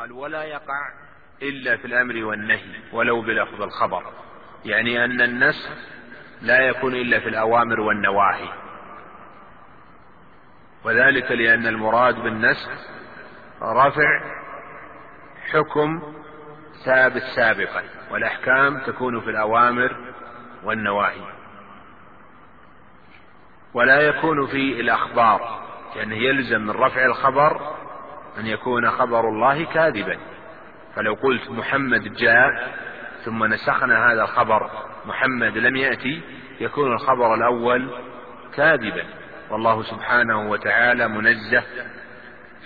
قال ولا يقع إلا في الأمر والنهي ولو بلفظ الخبر. يعني أن النسخ لا يكون إلا في الأوامر والنواهي. وذلك لأن المراد بالنسخ رفع حكم ثابت سابقا والأحكام تكون في الأوامر والنواهي. ولا يكون في الأخبار لأنه يلزم من رفع الخبر أن يكون خبر الله كاذبا. فلو قلت محمد جاء ثم نسخنا هذا الخبر محمد لم يأتي يكون الخبر الأول كاذبا. والله سبحانه وتعالى منزه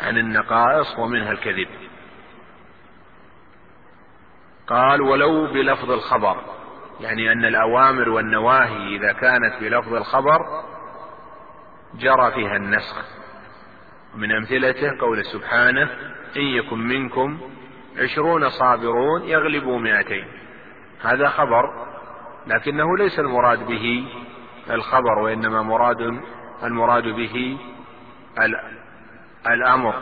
عن النقائص ومنها الكذب. قال ولو بلفظ الخبر. يعني أن الأوامر والنواهي إذا كانت بلفظ الخبر جرى فيها النسخ. من أمثلته قول سبحانه إن يكن منكم عشرون صابرون يغلبوا مائتين هذا خبر لكنه ليس المراد به الخبر وإنما مراد المراد به الأمر.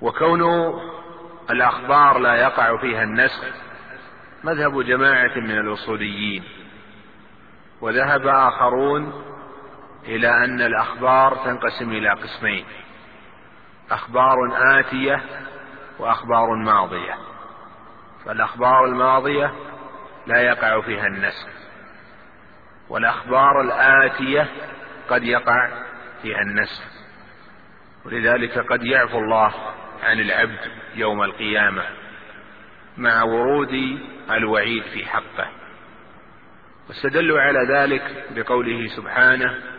وكون الأخبار لا يقع فيها النسخ مذهب جماعة من الأصوليين وذهب آخرون إلى أن الأخبار تنقسم إلى قسمين. أخبار آتية وأخبار ماضية. فالأخبار الماضية لا يقع فيها النسخ. والأخبار الآتية قد يقع فيها النسخ. ولذلك قد يعفو الله عن العبد يوم القيامة مع ورود الوعيد في حقه. واستدلوا على ذلك بقوله سبحانه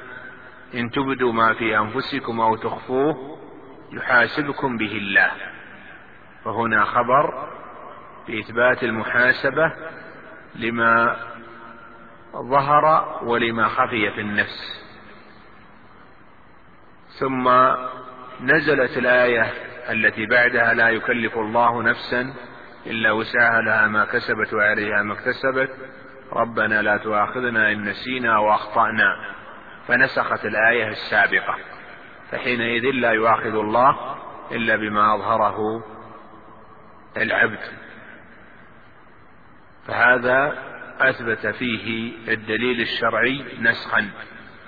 إن تبدوا ما في أنفسكم أو تخفوه يحاسبكم به الله. فهنا خبر بإثبات المحاسبة لما ظهر ولما خفي في النفس. ثم نزلت الآية التي بعدها لا يكلف الله نفسا إلا وسعها لها ما كسبت وعليها ما اكتسبت. ربنا لا تؤاخذنا إن نسينا وأخطأنا. فنسخت الآية السابقة فحينئذ لا يؤاخذ الله إلا بما أظهره العبد. فهذا أثبت فيه الدليل الشرعي نسخا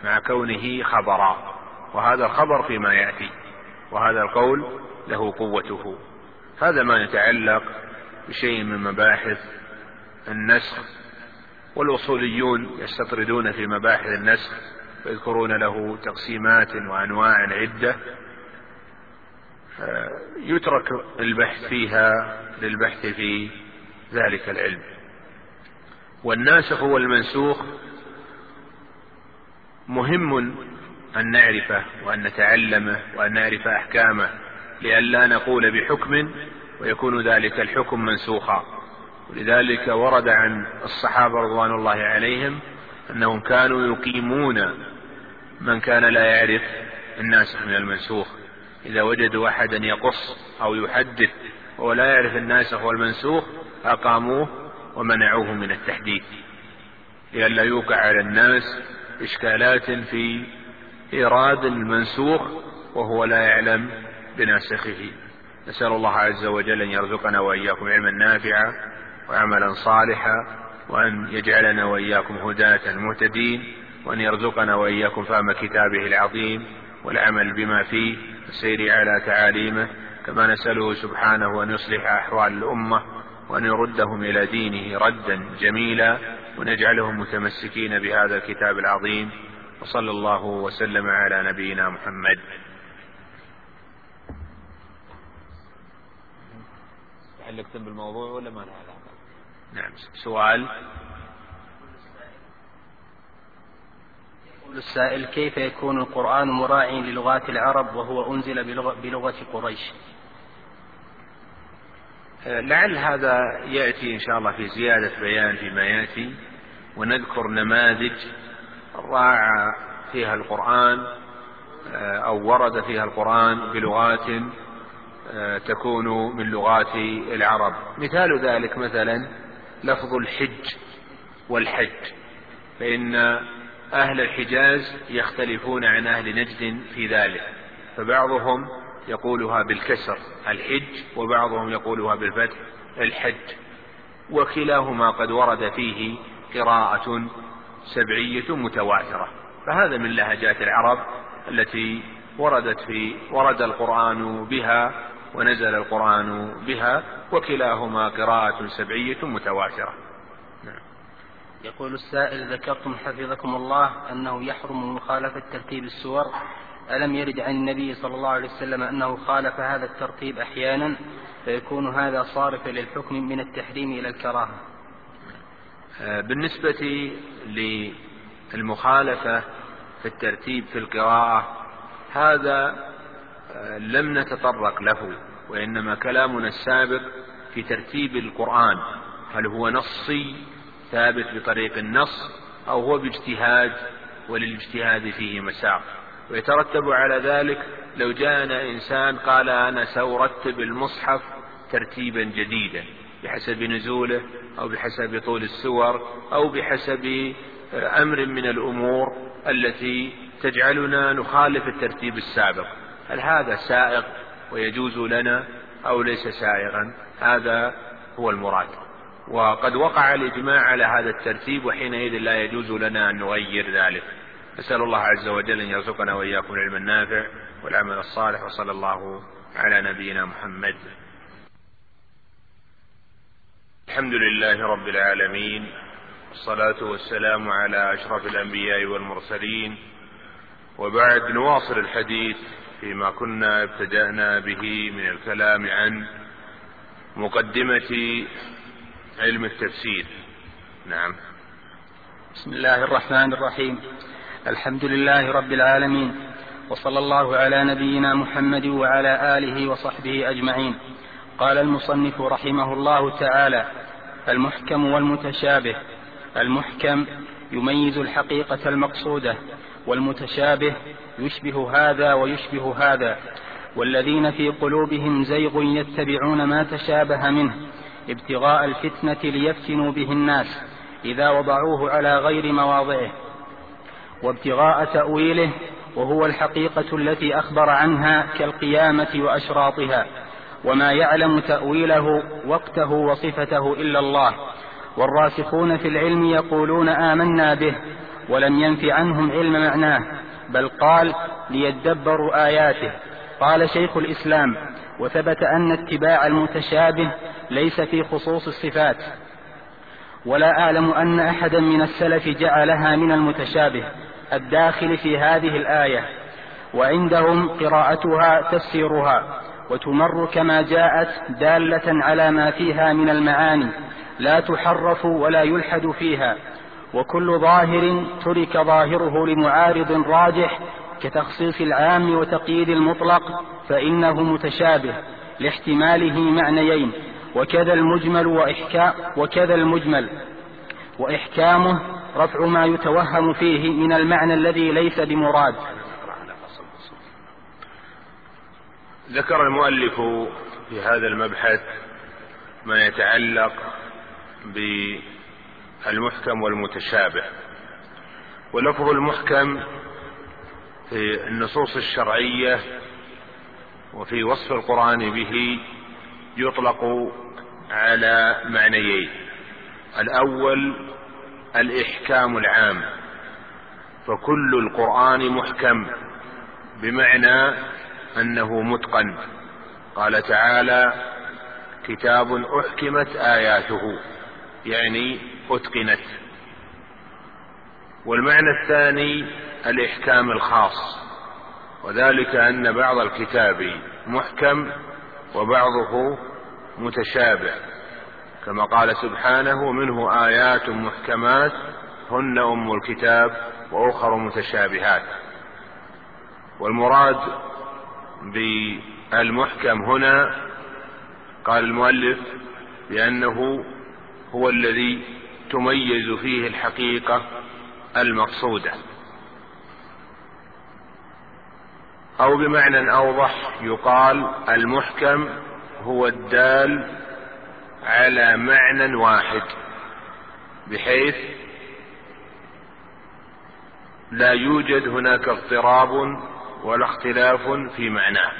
مع كونه خبرا وهذا الخبر فيما يأتي وهذا القول له قوته. هذا ما يتعلق بشيء من مباحث النسخ والأصوليون يستطردون في مباحث النسخ ويذكرون له تقسيمات وأنواع عدة يترك البحث فيها للبحث في ذلك العلم. والناسخ والمنسوخ مهم أن نعرفه وأن نتعلمه وأن نعرف أحكامه لئلا نقول بحكم ويكون ذلك الحكم منسوخا. ولذلك ورد عن الصحابة رضوان الله عليهم أنهم كانوا يقيمون من كان لا يعرف الناسخ من المنسوخ. إذا وجدوا أحدا يقص أو يحدث وهو لا يعرف الناسخ والمنسوخ أقاموه ومنعوه من التحديث. لئلا يوقع على الناس إشكالات في إيراد المنسوخ وهو لا يعلم بناسخه. نسأل الله عز وجل أن يرزقنا وإياكم علما نافعا وعملا صالحا وأن يجعلنا وإياكم هداة مهتدين وأن يرزقنا وإياكم فهم كتابه العظيم والعمل بما فيه والسير على تعاليمه كما نسأله سبحانه أن يصلح أحوال الأمة وأن يردهم إلى دينه ردا جميلا ونجعلهم متمسكين بهذا الكتاب العظيم وصلى الله وسلم على نبينا محمد. علقتم بالموضوع ولا ما له علاقة نعم. سؤال. السائل كيف يكون القرآن مراعي للغات العرب وهو أنزل بلغة قريش؟ لعل هذا يأتي إن شاء الله في زيادة بيان فيما يأتي ونذكر نماذج راعى فيها القرآن أو ورد فيها القرآن بلغات تكون من لغات العرب. مثال ذلك مثلا لفظ الحج والحج فإن أهل الحجاز يختلفون عن أهل نجد في ذلك فبعضهم يقولها بالكسر الحج وبعضهم يقولها بالفتح الحج. وكلاهما قد ورد فيه قراءة سبعية متواترة فهذا من لهجات العرب التي وردت في ورد القرآن بها ونزل القرآن بها وكلاهما قراءة سبعية متواترة. نعم. يقول السائل ذكرتم حفظكم الله أنه يحرم مخالفة ترتيب السور. ألم يرد عن النبي صلى الله عليه وسلم أنه خالف هذا الترتيب أحيانا؟ فيكون هذا صارفا للحكم من التحريم إلى الكراهة. آه، بالنسبة للمخالفة في الترتيب في القراءة هذا لم نتطرق له وإنما كلامنا السابق في ترتيب القرآن. هل هو نصي ثابت بطريق النص أو هو باجتهاد وللاجتهاد فيه مساق؟ ويترتب على ذلك لو جاءنا إنسان قال أنا سأرتب المصحف ترتيبا جديدا بحسب نزوله أو بحسب طول السور أو بحسب أمر من الأمور التي تجعلنا نخالف الترتيب السابق. هل هذا سائغ ويجوز لنا أو ليس سائغا هذا هو المراد. وقد وقع الإجماع على هذا الترتيب وحينئذ لا يجوز لنا أن نغير ذلك. نسأل الله عز وجل أن يرزقنا وإياكم العلم النافع والعمل الصالح وصلى الله على نبينا محمد. الحمد لله رب العالمين والصلاة والسلام على أشرف الأنبياء والمرسلين. وبعد نواصل الحديث فيما كنا ابتدأنا به من الكلام عن مقدمة علم التفسير. نعم. بسم الله الرحمن الرحيم. الحمد لله رب العالمين وصلى الله على نبينا محمد وعلى آله وصحبه أجمعين. قال المصنف رحمه الله تعالى المحكم والمتشابه. المحكم يميز الحقيقة المقصودة والمتشابه يشبه هذا ويشبه هذا والذين في قلوبهم زيغ يتبعون ما تشابه منه ابتغاء الفتنة ليفتنوا به الناس إذا وضعوه على غير مواضعه وابتغاء تأويله وهو الحقيقة التي أخبر عنها كالقيامة وأشراطها وما يعلم تأويله وقته وصفته إلا الله والراسخون في العلم يقولون آمنا به ولم ينف عنهم علم معناه. بل قال ليدبروا آياته. قال شيخ الإسلام وثبت أن اتباع المتشابه ليس في خصوص الصفات. ولا أعلم أن أحدا من السلف جعلها من المتشابه الداخل في هذه الآية وعندهم قراءتها تفسيرها وتمر كما جاءت دالة على ما فيها من المعاني لا تحرف ولا يلحد فيها. وكل ظاهر ترك ظاهره لمعارض راجح كتخصيص العام وتقييد المطلق فإنه متشابه لاحتماله معنيين وكذا المجمل وإحكام وكذا المجمل. وإحكامه رفع ما يتوهم فيه من المعنى الذي ليس بمراد. ذكر المؤلف في هذا المبحث ما يتعلق بالمحكم والمتشابه. ولفظ المحكم في النصوص الشرعية وفي وصف القرآن به يطلق على معنيين. الأول الإحكام العام. فكل القرآن محكم بمعنى أنه متقن. قال تعالى كتاب أحكمت آياته. يعني أتقنت. والمعنى الثاني الإحكام الخاص وذلك أن بعض الكتاب محكم وبعضه متشابه. كما قال سبحانه منه آيات محكمات هن أم الكتاب وأخر متشابهات. والمراد بالمحكم هنا قال المؤلف بأنه هو الذي تميز فيه الحقيقة المقصودة. أو بمعنى أوضح يقال المحكم هو الدال على معنى واحد بحيث لا يوجد هناك اضطراب ولا اختلاف في معناه.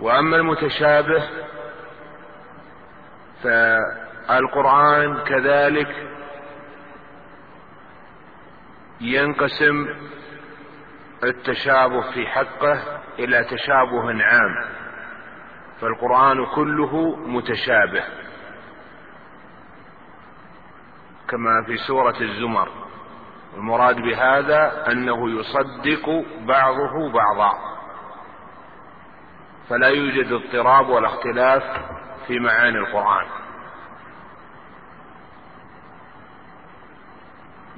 وأما المتشابه فالقرآن كذلك ينقسم التشابه في حقه إلى تشابه عام فالقرآن كله متشابه كما في سورة الزمر المراد بهذا أنه يصدق بعضه بعضا فلا يوجد اضطراب ولا اختلاف في معاني القرآن.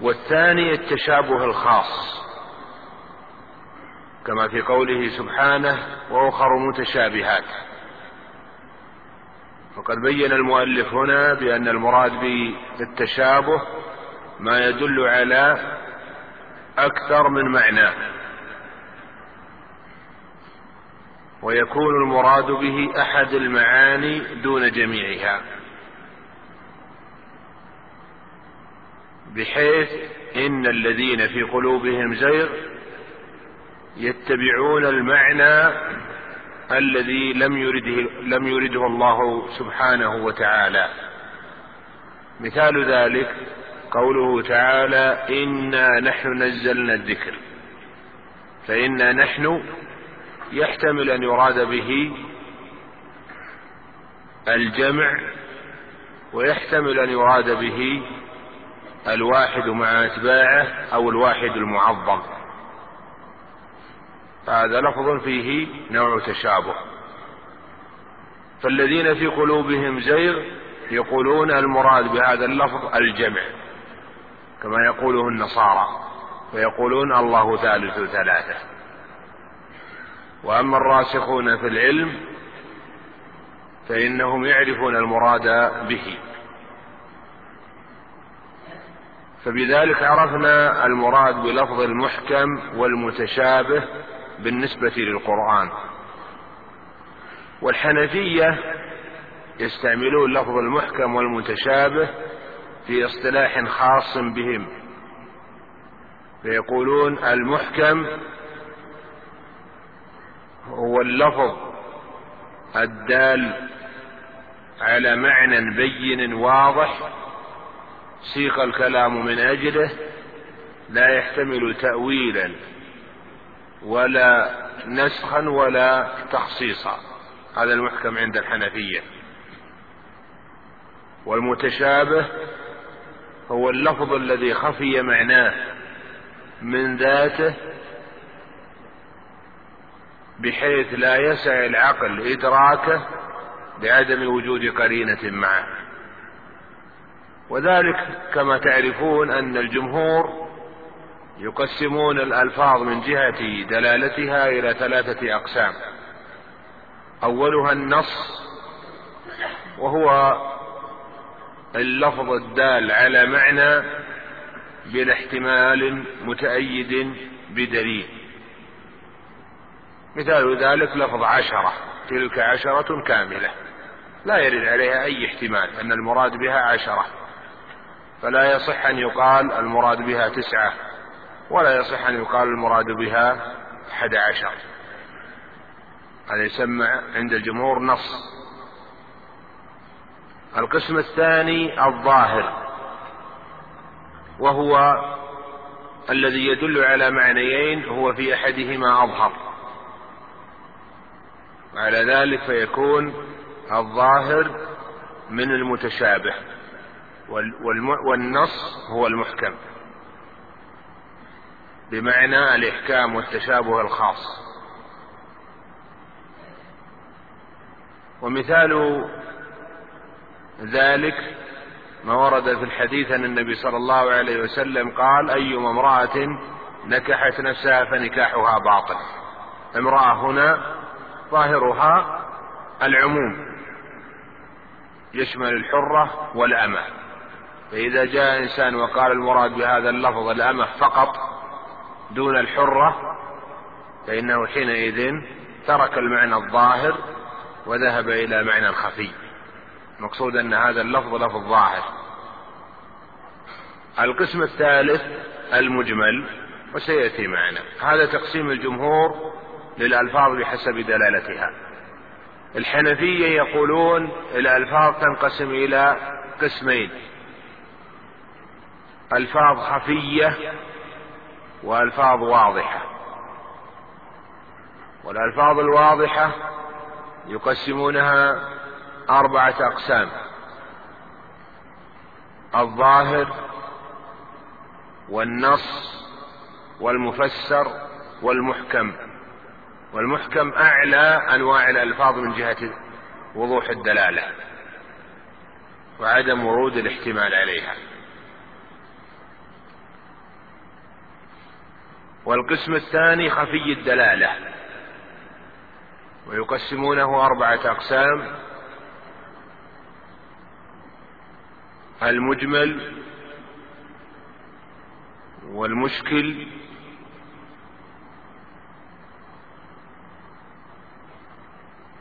والثاني التشابه الخاص كما في قوله سبحانه وأخر متشابهات. وقد بين المؤلف هنا بأن المراد بالتشابه ما يدل على أكثر من معنى. ويكون المراد به أحد المعاني دون جميعها. بحيث إن الذين في قلوبهم زيغ يتبعون المعنى الذي لم يرده لم يرده الله سبحانه وتعالى. مثال ذلك قوله تعالى إنا نحن نزلنا الذكر. فإنا نحن يحتمل أن يراد به الجمع ويحتمل أن يراد به الواحد مع أتباعه أو الواحد المعظم هذا لفظ فيه نوع تشابه. فالذين في قلوبهم زيغ يقولون المراد بهذا اللفظ الجمع كما يقوله النصارى ويقولون الله ثالث ثلاثة. وأما الراسخون في العلم فإنهم يعرفون المراد به. فبذلك عرفنا المراد بلفظ المحكم والمتشابه بالنسبة للقرآن. والحنفية يستعملون لفظ المحكم والمتشابه في اصطلاح خاص بهم فيقولون المحكم هو اللفظ الدال على معنى بين واضح سيق الكلام من أجله لا يحتمل تاويلا ولا نسخا ولا تخصيصا. هذا المحكم عند الحنفية. والمتشابه هو اللفظ الذي خفي معناه من ذاته بحيث لا يسع العقل إدراكه لعدم وجود قرينة معه. وذلك كما تعرفون أن الجمهور يقسمون الألفاظ من جهة دلالتها إلى ثلاثة أقسام. أولها النص وهو اللفظ الدال على معنى بلا احتمال متأيد بدليل. مثال ذلك لفظ عشرة تلك عشرة كاملة. لا يرد عليها أي احتمال أن المراد بها عشرة. فلا يصح أن يقال المراد بها تسعة ولا يصح أن يقال المراد بها أحد عشر. هذا يسمى عند الجمهور نص. القسم الثاني الظاهر وهو الذي يدل على معنيين هو في أحدهما أظهر. وعلى ذلك فيكون الظاهر من المتشابه. والنص هو المحكم. بمعنى الإحكام والتشابه الخاص. ومثال ذلك ما ورد في الحديث أن النبي صلى الله عليه وسلم قال أيما امرأة نكحت نفسها فنكاحها باطل. امرأة هنا ظاهرها العموم يشمل الحرة والأمة. فإذا جاء إنسان وقال المراد بهذا اللفظ الأمة فقط دون الحرة فإنه حينئذ ترك المعنى الظاهر وذهب إلى معنى خفي المقصود أن هذا اللفظ لفظ ظاهر. القسم الثالث المجمل وسيأتي معنا. هذا تقسيم الجمهور للألفاظ بحسب دلالتها. الحنفية يقولون الألفاظ تنقسم إلى قسمين. ألفاظ خفية وألفاظ واضحة. والألفاظ الواضحة يقسمونها أربعة أقسام. الظاهر والنص والمفسر والمحكم. والمحكم أعلى أنواع الألفاظ من جهة وضوح الدلالة وعدم ورود الاحتمال عليها. والقسم الثاني خفي الدلالة ويقسمونه أربعة أقسام. المجمل والمشكل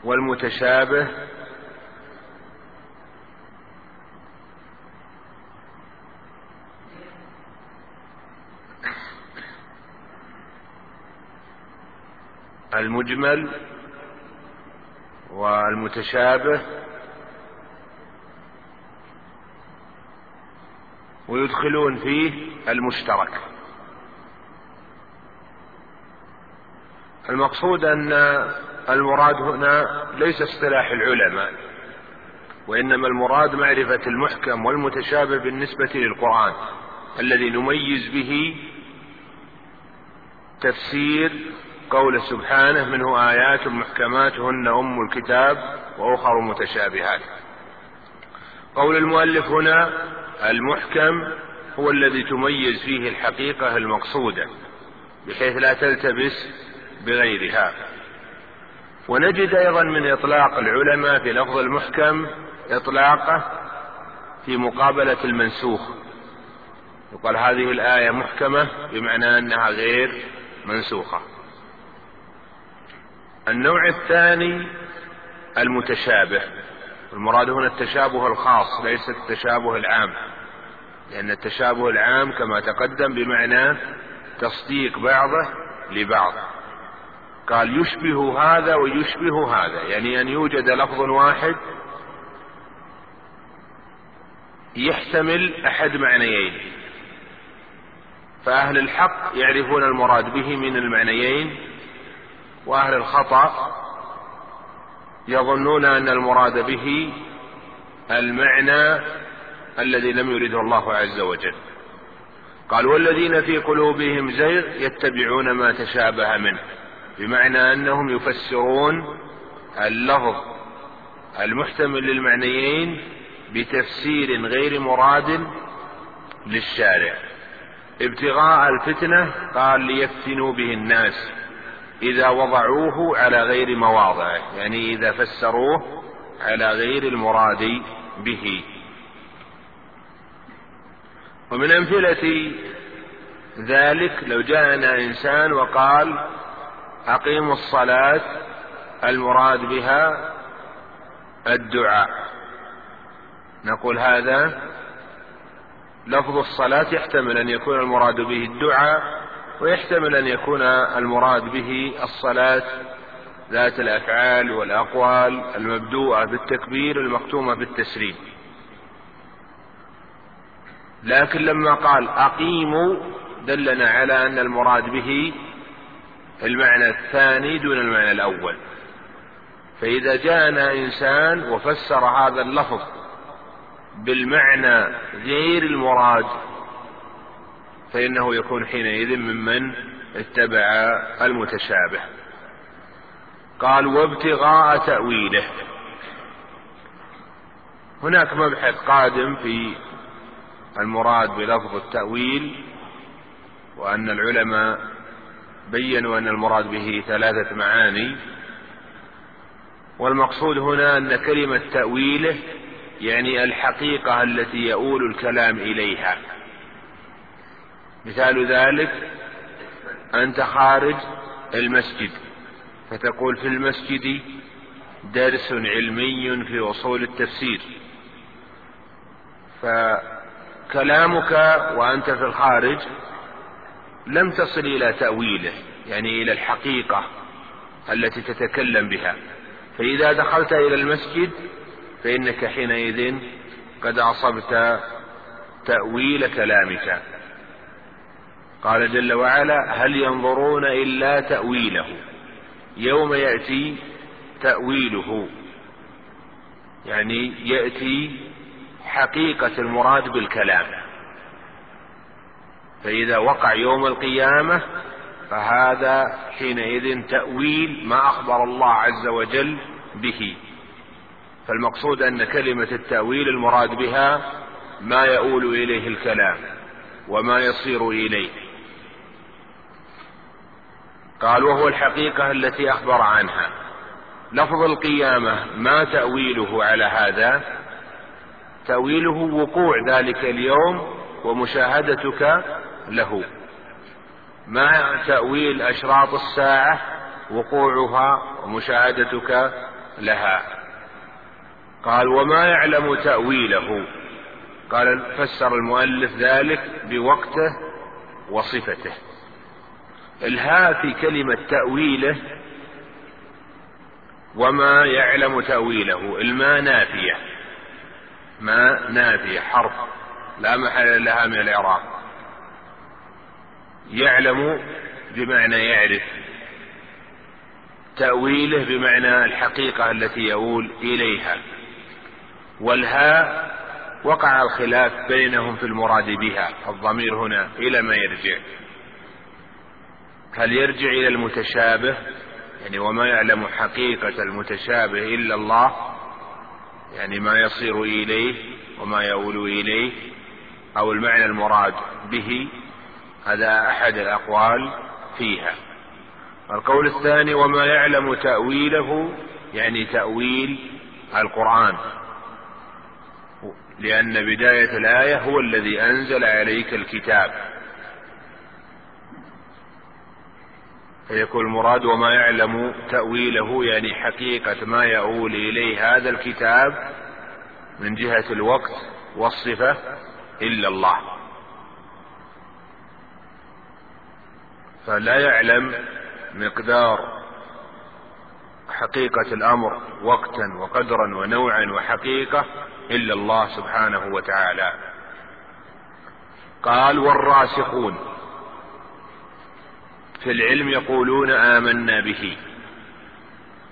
والمتشابه المجمل والمتشابه ويدخلون فيه المشترك. المقصود أن المراد هنا ليس اصطلاح العلماء وإنما المراد معرفة المحكم والمتشابه بالنسبة للقرآن الذي نميز به تفسير قول سبحانه منه آيات محكمات هن أم الكتاب وأخر متشابهات. قول المؤلف هنا المحكم هو الذي تميز فيه الحقيقة المقصودة بحيث لا تلتبس بغيرها. ونجد أيضا من إطلاق العلماء في لفظ المحكم إطلاقه في مقابلة المنسوخ. يقال هذه الآية محكمة بمعنى أنها غير منسوخة. النوع الثاني المتشابه. المراد هنا التشابه الخاص ليس التشابه العام. لأن التشابه العام كما تقدم بمعنى تصديق بعضه لبعض. قال يشبه هذا ويشبه هذا. يعني أن يوجد لفظ واحد يحتمل أحد معنيين. فأهل الحق يعرفون المراد به من المعنيين وأهل الخطأ يظنون أن المراد به المعنى الذي لم يرده الله عز وجل. قال والذين في قلوبهم زيغ يتبعون ما تشابه منه. بمعنى أنهم يفسرون اللفظ المحتمل للمعنيين بتفسير غير مراد للشارع. ابتغاء الفتنة قال ليفتنوا به الناس إذا وضعوه على غير مواضعه يعني إذا فسروه على غير المراد به. ومن أمثلة ذلك لو جاءنا إنسان وقال أقيموا الصلاة المراد بها الدعاء. نقول هذا لفظ الصلاة يحتمل أن يكون المراد به الدعاء ويحتمل أن يكون المراد به الصلاة ذات الأفعال والأقوال المبدوءة بالتكبير المختومة بالتسليم. لكن لما قال أقيموا دلنا على أن المراد به المعنى الثاني دون المعنى الأول. فإذا جاءنا إنسان وفسر هذا اللفظ بالمعنى غير المراد فإنه يكون حينئذ ممن اتبع المتشابه. قال وابتغاء تأويله. هناك مبحث قادم في المراد بلفظ التأويل وأن العلماء بينوا أن المراد به ثلاثة معاني والمقصود هنا أن كلمة تأويله يعني الحقيقة التي يؤول الكلام إليها. مثال ذلك أنت خارج المسجد فتقول في المسجد درس علمي في أصول التفسير. كلامك وأنت في الخارج لم تصل إلى تأويله يعني إلى الحقيقة التي تتكلم بها. فإذا دخلت إلى المسجد فإنك حينئذ قد أصبت تأويل كلامك. قال جل وعلا هل ينظرون إلا تأويله؟ يوم يأتي تأويله. يعني يأتي حقيقة المراد بالكلام. فإذا وقع يوم القيامة فهذا حينئذ تأويل ما أخبر الله عز وجل به. فالمقصود أن كلمة التأويل المراد بها ما يؤول إليه الكلام وما يصير إليه. قال وهو الحقيقة التي أخبر عنها. لفظ القيامة ما تأويله على هذا؟ تأويله وقوع ذلك اليوم ومشاهدتك له. ما تأويل أشراط الساعة وقوعها ومشاهدتك لها. قال وما يعلم تأويله. قال فسر المؤلف ذلك بوقته وصفته. إلهاء في كلمة تأويله وما يعلم تأويله. الماء نافية. ما نافية حرف. لا محل لها من الإعراب. يعلم بمعنى يعرف تأويله بمعنى الحقيقة التي يؤول إليها. والهاء وقع الخلاف بينهم في المراد بها الضمير هنا إلى ما يرجع. هل يرجع إلى المتشابه؟ يعني وما يعلم حقيقة المتشابه إلا الله يعني ما يصير إليه وما يؤول إليه أو المعنى المراد به؟ هذا أحد الأقوال فيها. القول الثاني وما يعلم تأويله يعني تأويل القرآن. لأن بداية الآية هو الذي أنزل عليك الكتاب. فيكون المراد وما يعلم تأويله يعني حقيقة ما يؤول إليه هذا الكتاب من جهة الوقت والصفة إلا الله. فلا يعلم مقدار حقيقة الأمر وقتا وقدرا ونوعا وحقيقة إلا الله سبحانه وتعالى. قال والراسخون في العلم يقولون آمنا به.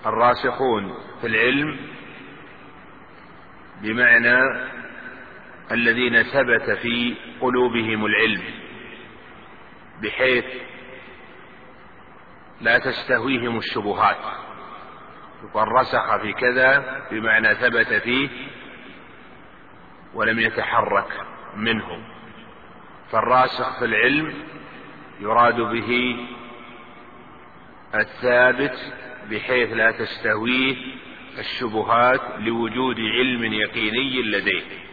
الراسخون في العلم بمعنى الذين ثبت في قلوبهم العلم بحيث لا تستهويهم الشبهات. يقال رسخ في كذا بمعنى ثبت فيه ولم يتحرك منه فالراسخ في العلم يراد به الثابت بحيث لا تستهويه الشبهات لوجود علم يقيني لديه.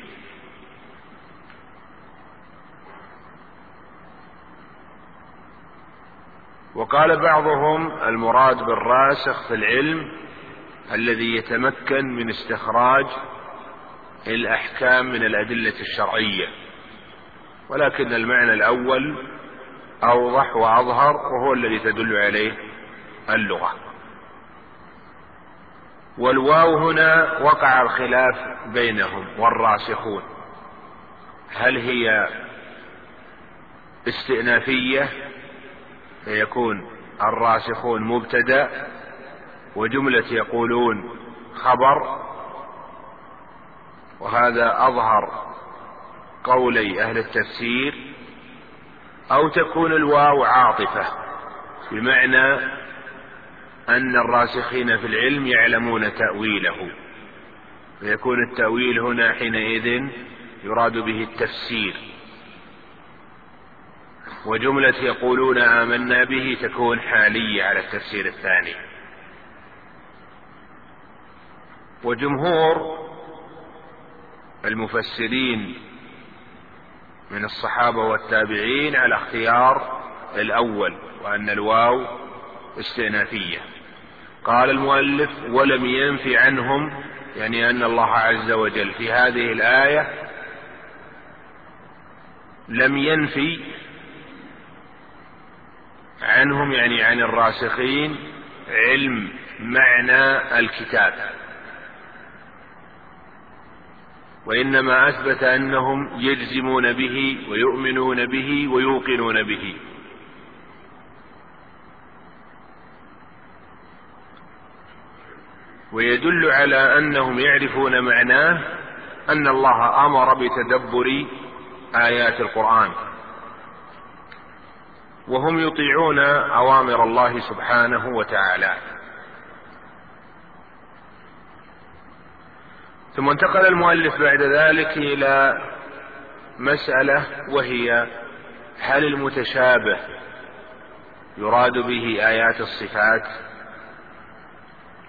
وقال بعضهم المراد بالراسخ في العلم الذي يتمكن من استخراج الأحكام من الأدلة الشرعية. ولكن المعنى الأول أوضح وأظهر وهو الذي تدل عليه اللغة. والواو هنا وقع الخلاف بينهم والراسخون. هل هي استئنافية فيكون الراسخون مبتدأ وجملة يقولون خبر وهذا أظهر قولي أهل التفسير أو تكون الواو عاطفة بمعنى أن الراسخين في العلم يعلمون تأويله فيكون التأويل هنا حينئذ يراد به التفسير. وجملة يقولون آمنا به تكون حالية على التفسير الثاني. وجمهور المفسرين من الصحابة والتابعين على اختيار الأول وأن الواو استئنافية. قال المؤلف ولم ينف عنهم يعني أن الله عز وجل في هذه الآية لم ينفي عنهم يعني عن الراسخين علم معنى الكتاب. وإنما أثبت أنهم يجزمون به ويؤمنون به ويوقنون به. ويدل على أنهم يعرفون معناه أن الله أمر بتدبر آيات القرآن. وهم يطيعون أوامر الله سبحانه وتعالى. ثم انتقل المؤلف بعد ذلك إلى مسألة وهي هل المتشابه يراد به آيات الصفات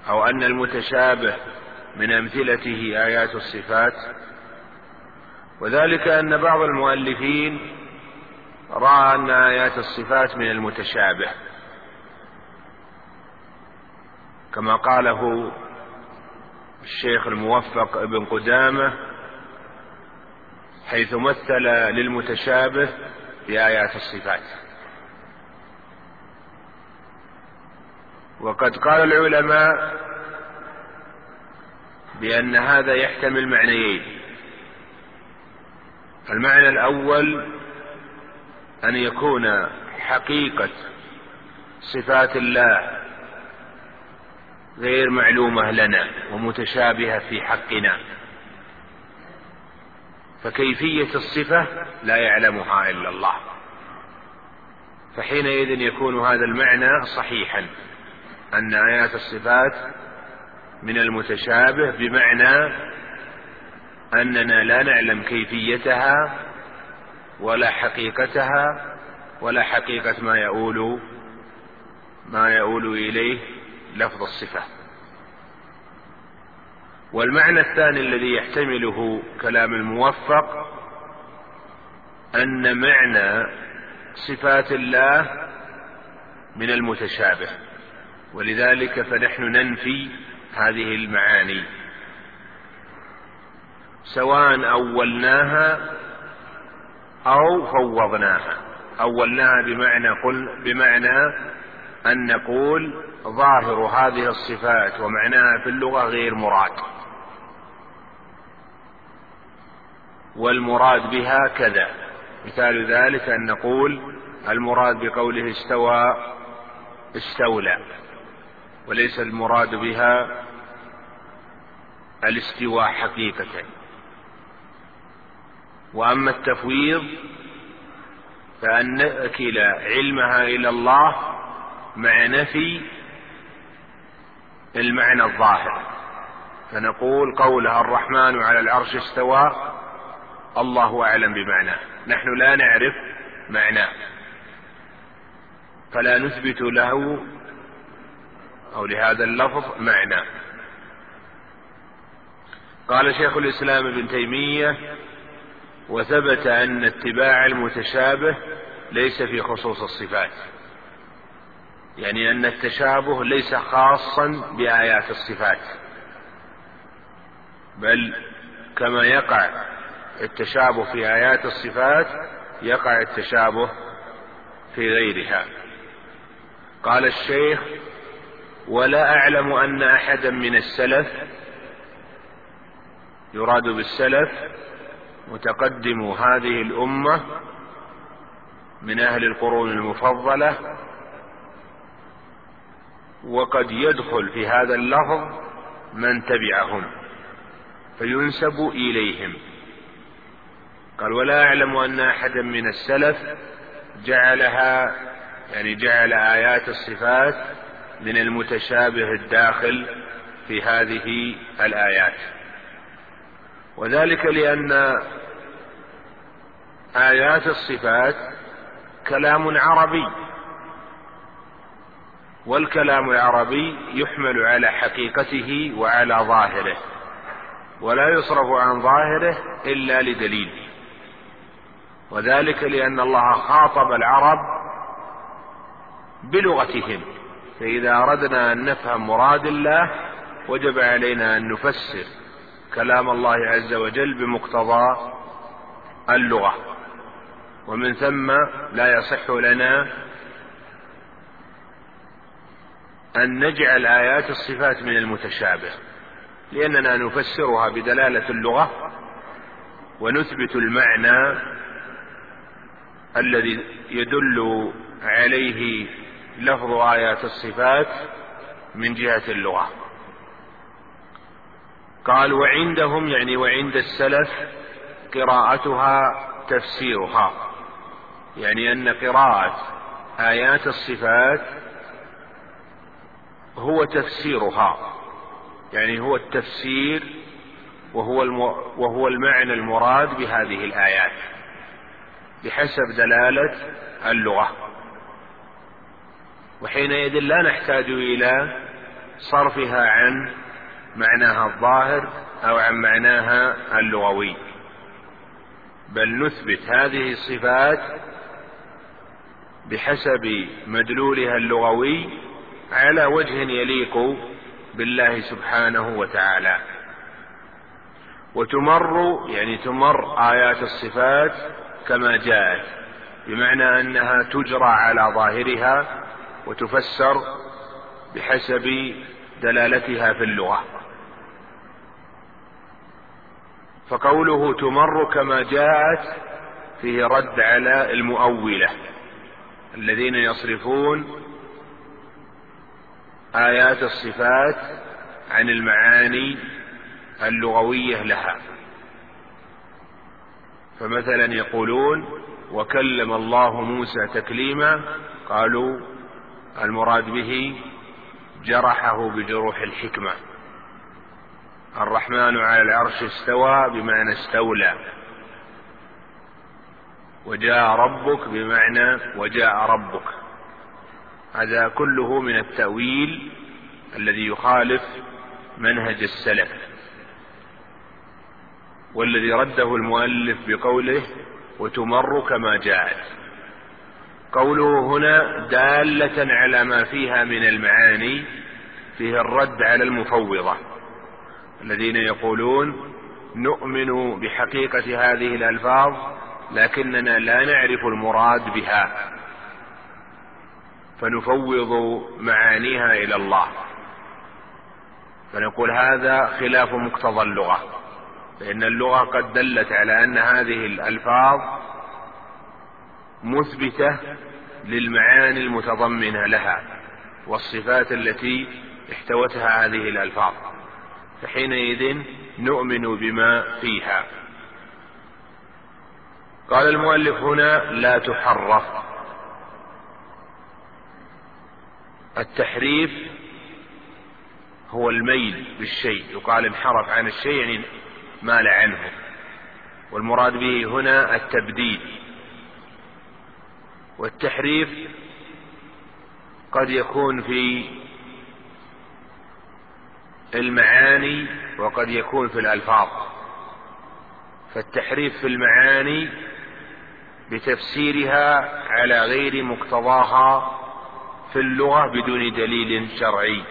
أو أن المتشابه من أمثلته آيات الصفات؟ وذلك أن بعض المؤلفين رأى أن آيات الصفات من المتشابه. كما قاله الشيخ الموفق ابن قدامة حيث مثل للمتشابه بآيات الصفات. وقد قال العلماء بأن هذا يحتمل معنيين. المعنى الأول أن يكون حقيقة صفات الله غير معلومة لنا ومتشابهة في حقنا. فكيفية الصفة لا يعلمها إلا الله. فحينئذ يكون هذا المعنى صحيحا أن آيات الصفات من المتشابه بمعنى أننا لا نعلم كيفيتها ولا حقيقتها ولا حقيقة ما يؤول ما يؤول إليه لفظ الصفة. والمعنى الثاني الذي يحتمله كلام الموفق أن معنى صفات الله من المتشابه. ولذلك فنحن ننفي هذه المعاني. سواء أولناها أو فوضناها. أولناها بمعنى قل بمعنى أن نقول ظاهر هذه الصفات ومعناها في اللغة غير مراد. والمراد بها كذا. مثال ذلك أن نقول المراد بقوله استوى استولى. وليس المراد بها الاستواء حقيقة. وأما التفويض فأن نأكل علمها إلى الله مع نفي المعنى الظاهر. فنقول قولها الرحمن على العرش استوى الله أعلم بمعناه نحن لا نعرف معناه فلا نثبت له أو لهذا اللفظ معنى. قال شيخ الإسلام ابن تيمية وثبت أن اتباع المتشابه ليس في خصوص الصفات. يعني أن التشابه ليس خاصا بآيات الصفات. بل كما يقع التشابه في آيات الصفات يقع التشابه في غيرها. قال الشيخ ولا أعلم أن أحدا من السلف يراد بالسلف متقدم هذه الأمة من أهل القرون المفضلة وقد يدخل في هذا اللفظ من تبعهم فينسب إليهم. قال ولا أعلم أن أحدا من السلف جعلها يعني جعل آيات الصفات من المتشابه الداخل في هذه الآيات. وذلك لأن آيات الصفات كلام عربي والكلام العربي يحمل على حقيقته وعلى ظاهره ولا يصرف عن ظاهره إلا لدليل. وذلك لأن الله خاطب العرب بلغتهم فإذا أردنا أن نفهم مراد الله وجب علينا أن نفسر. كلام الله عز وجل بمقتضى اللغة. ومن ثم لا يصح لنا أن نجعل آيات الصفات من المتشابه لأننا نفسرها بدلالة اللغة ونثبت المعنى الذي يدل عليه لفظ آيات الصفات من جهة اللغة. قال وعندهم يعني وعند السلف قراءتها تفسيرها يعني أن قراءة آيات الصفات هو تفسيرها يعني هو التفسير وهو. وهو المعنى المراد بهذه الآيات بحسب دلالة اللغة وحينئذ لا نحتاج إلى صرفها عن معناها الظاهر أو عن معناها اللغوي. بل نثبت هذه الصفات بحسب مدلولها اللغوي على وجه يليق بالله سبحانه وتعالى. وتمر يعني تمر آيات الصفات كما جاءت بمعنى أنها تجرى على ظاهرها وتفسر بحسب دلالتها في اللغة. فقوله تمر كما جاءت فيه رد على المؤولة الذين يصرفون آيات الصفات عن المعاني اللغوية لها. فمثلا يقولون وكلم الله موسى تكليما قالوا المراد به جرحه بجروح الحكمة. الرحمن على العرش استوى بمعنى استولى وجاء ربك بمعنى وجاء ربك. هذا كله من التأويل الذي يخالف منهج السلف. والذي رده المؤلف بقوله وتمر كما جاءت. قوله هنا دالة على ما فيها من المعاني فيه الرد على المفوضة. الذين يقولون نؤمن بحقيقة هذه الألفاظ لكننا لا نعرف المراد بها. فنفوض معانيها إلى الله. فنقول هذا خلاف مقتضى اللغة. فإن اللغة قد دلت على أن هذه الألفاظ مثبتة للمعاني المتضمنة لها والصفات التي احتوتها هذه الألفاظ. فحينئذ نؤمن بما فيها. قال المؤلف هنا لا تحرف. التحريف هو الميل بالشيء. يقال انحرف عن الشيء يعني مال عنه. والمراد به هنا التبديل. والتحريف قد يكون في المعاني وقد يكون في الألفاظ. فالتحريف في المعاني بتفسيرها على غير مقتضاها في اللغة بدون دليل شرعي.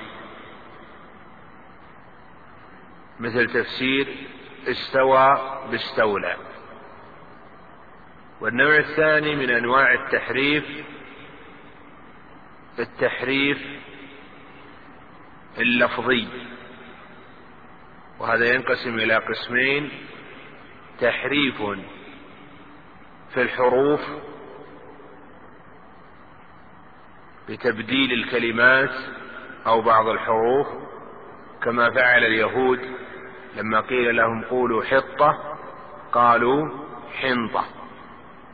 مثل تفسير استوى باستولى. والنوع الثاني من أنواع التحريف التحريف اللفظي. وهذا ينقسم إلى قسمين. تحريف في الحروف بتبديل الكلمات أو بعض الحروف كما فعل اليهود لما قيل لهم قولوا حطة قالوا حنطة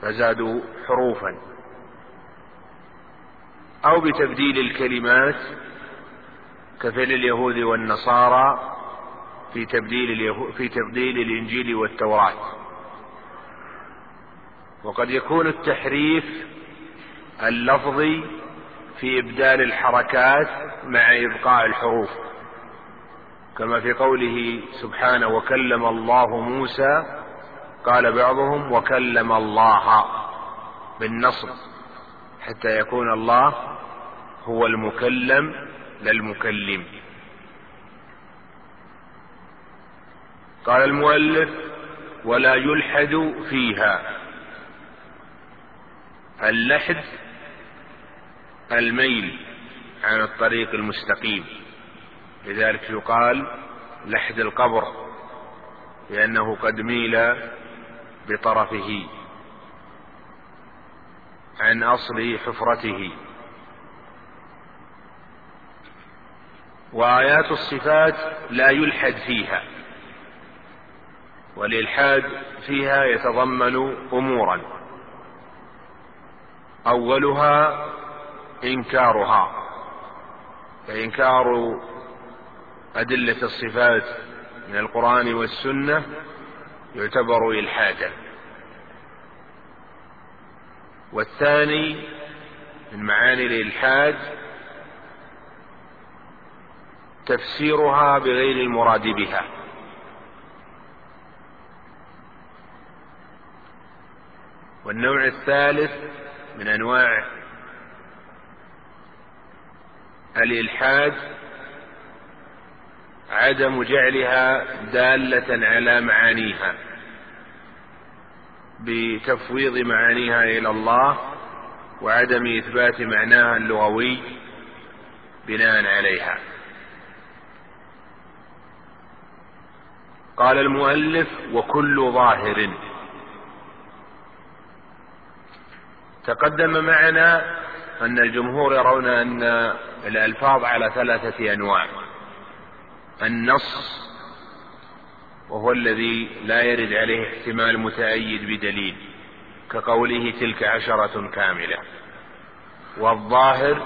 فزادوا حروفا. أو بتبديل الكلمات كفعل اليهود والنصارى في تبديل اليهود في تبديل الإنجيل والتوراة. وقد يكون التحريف اللفظي في إبدال الحركات مع إبقاء الحروف. كما في قوله سبحانه وكلم الله موسى قال بعضهم وكلم الله بالنصب حتى يكون الله هو المكلم لا المكلم قال المؤلف ولا يلحد فيها. اللحد الميل عن الطريق المستقيم. لذلك يقال لحد القبر لأنه قد ميل بطرفه عن أصل حفرته. وآيات الصفات لا يلحد فيها. والإلحاد فيها يتضمن أمورا. أولها إنكارها. فإنكار أدلة الصفات من القرآن والسنة يعتبر إلحادا. والثاني من معاني الإلحاد تفسيرها بغير المراد بها. والنوع الثالث من أنواع الإلحاد عدم جعلها دالة على معانيها بتفويض معانيها إلى الله وعدم إثبات معناها اللغوي بناء عليها. قال المؤلف وكل ظاهر تقدم معنا أن الجمهور يرون أن الألفاظ على ثلاثة أنواع. النص وهو الذي لا يرد عليه احتمال متأيد بدليل كقوله تلك عشرة كاملة. والظاهر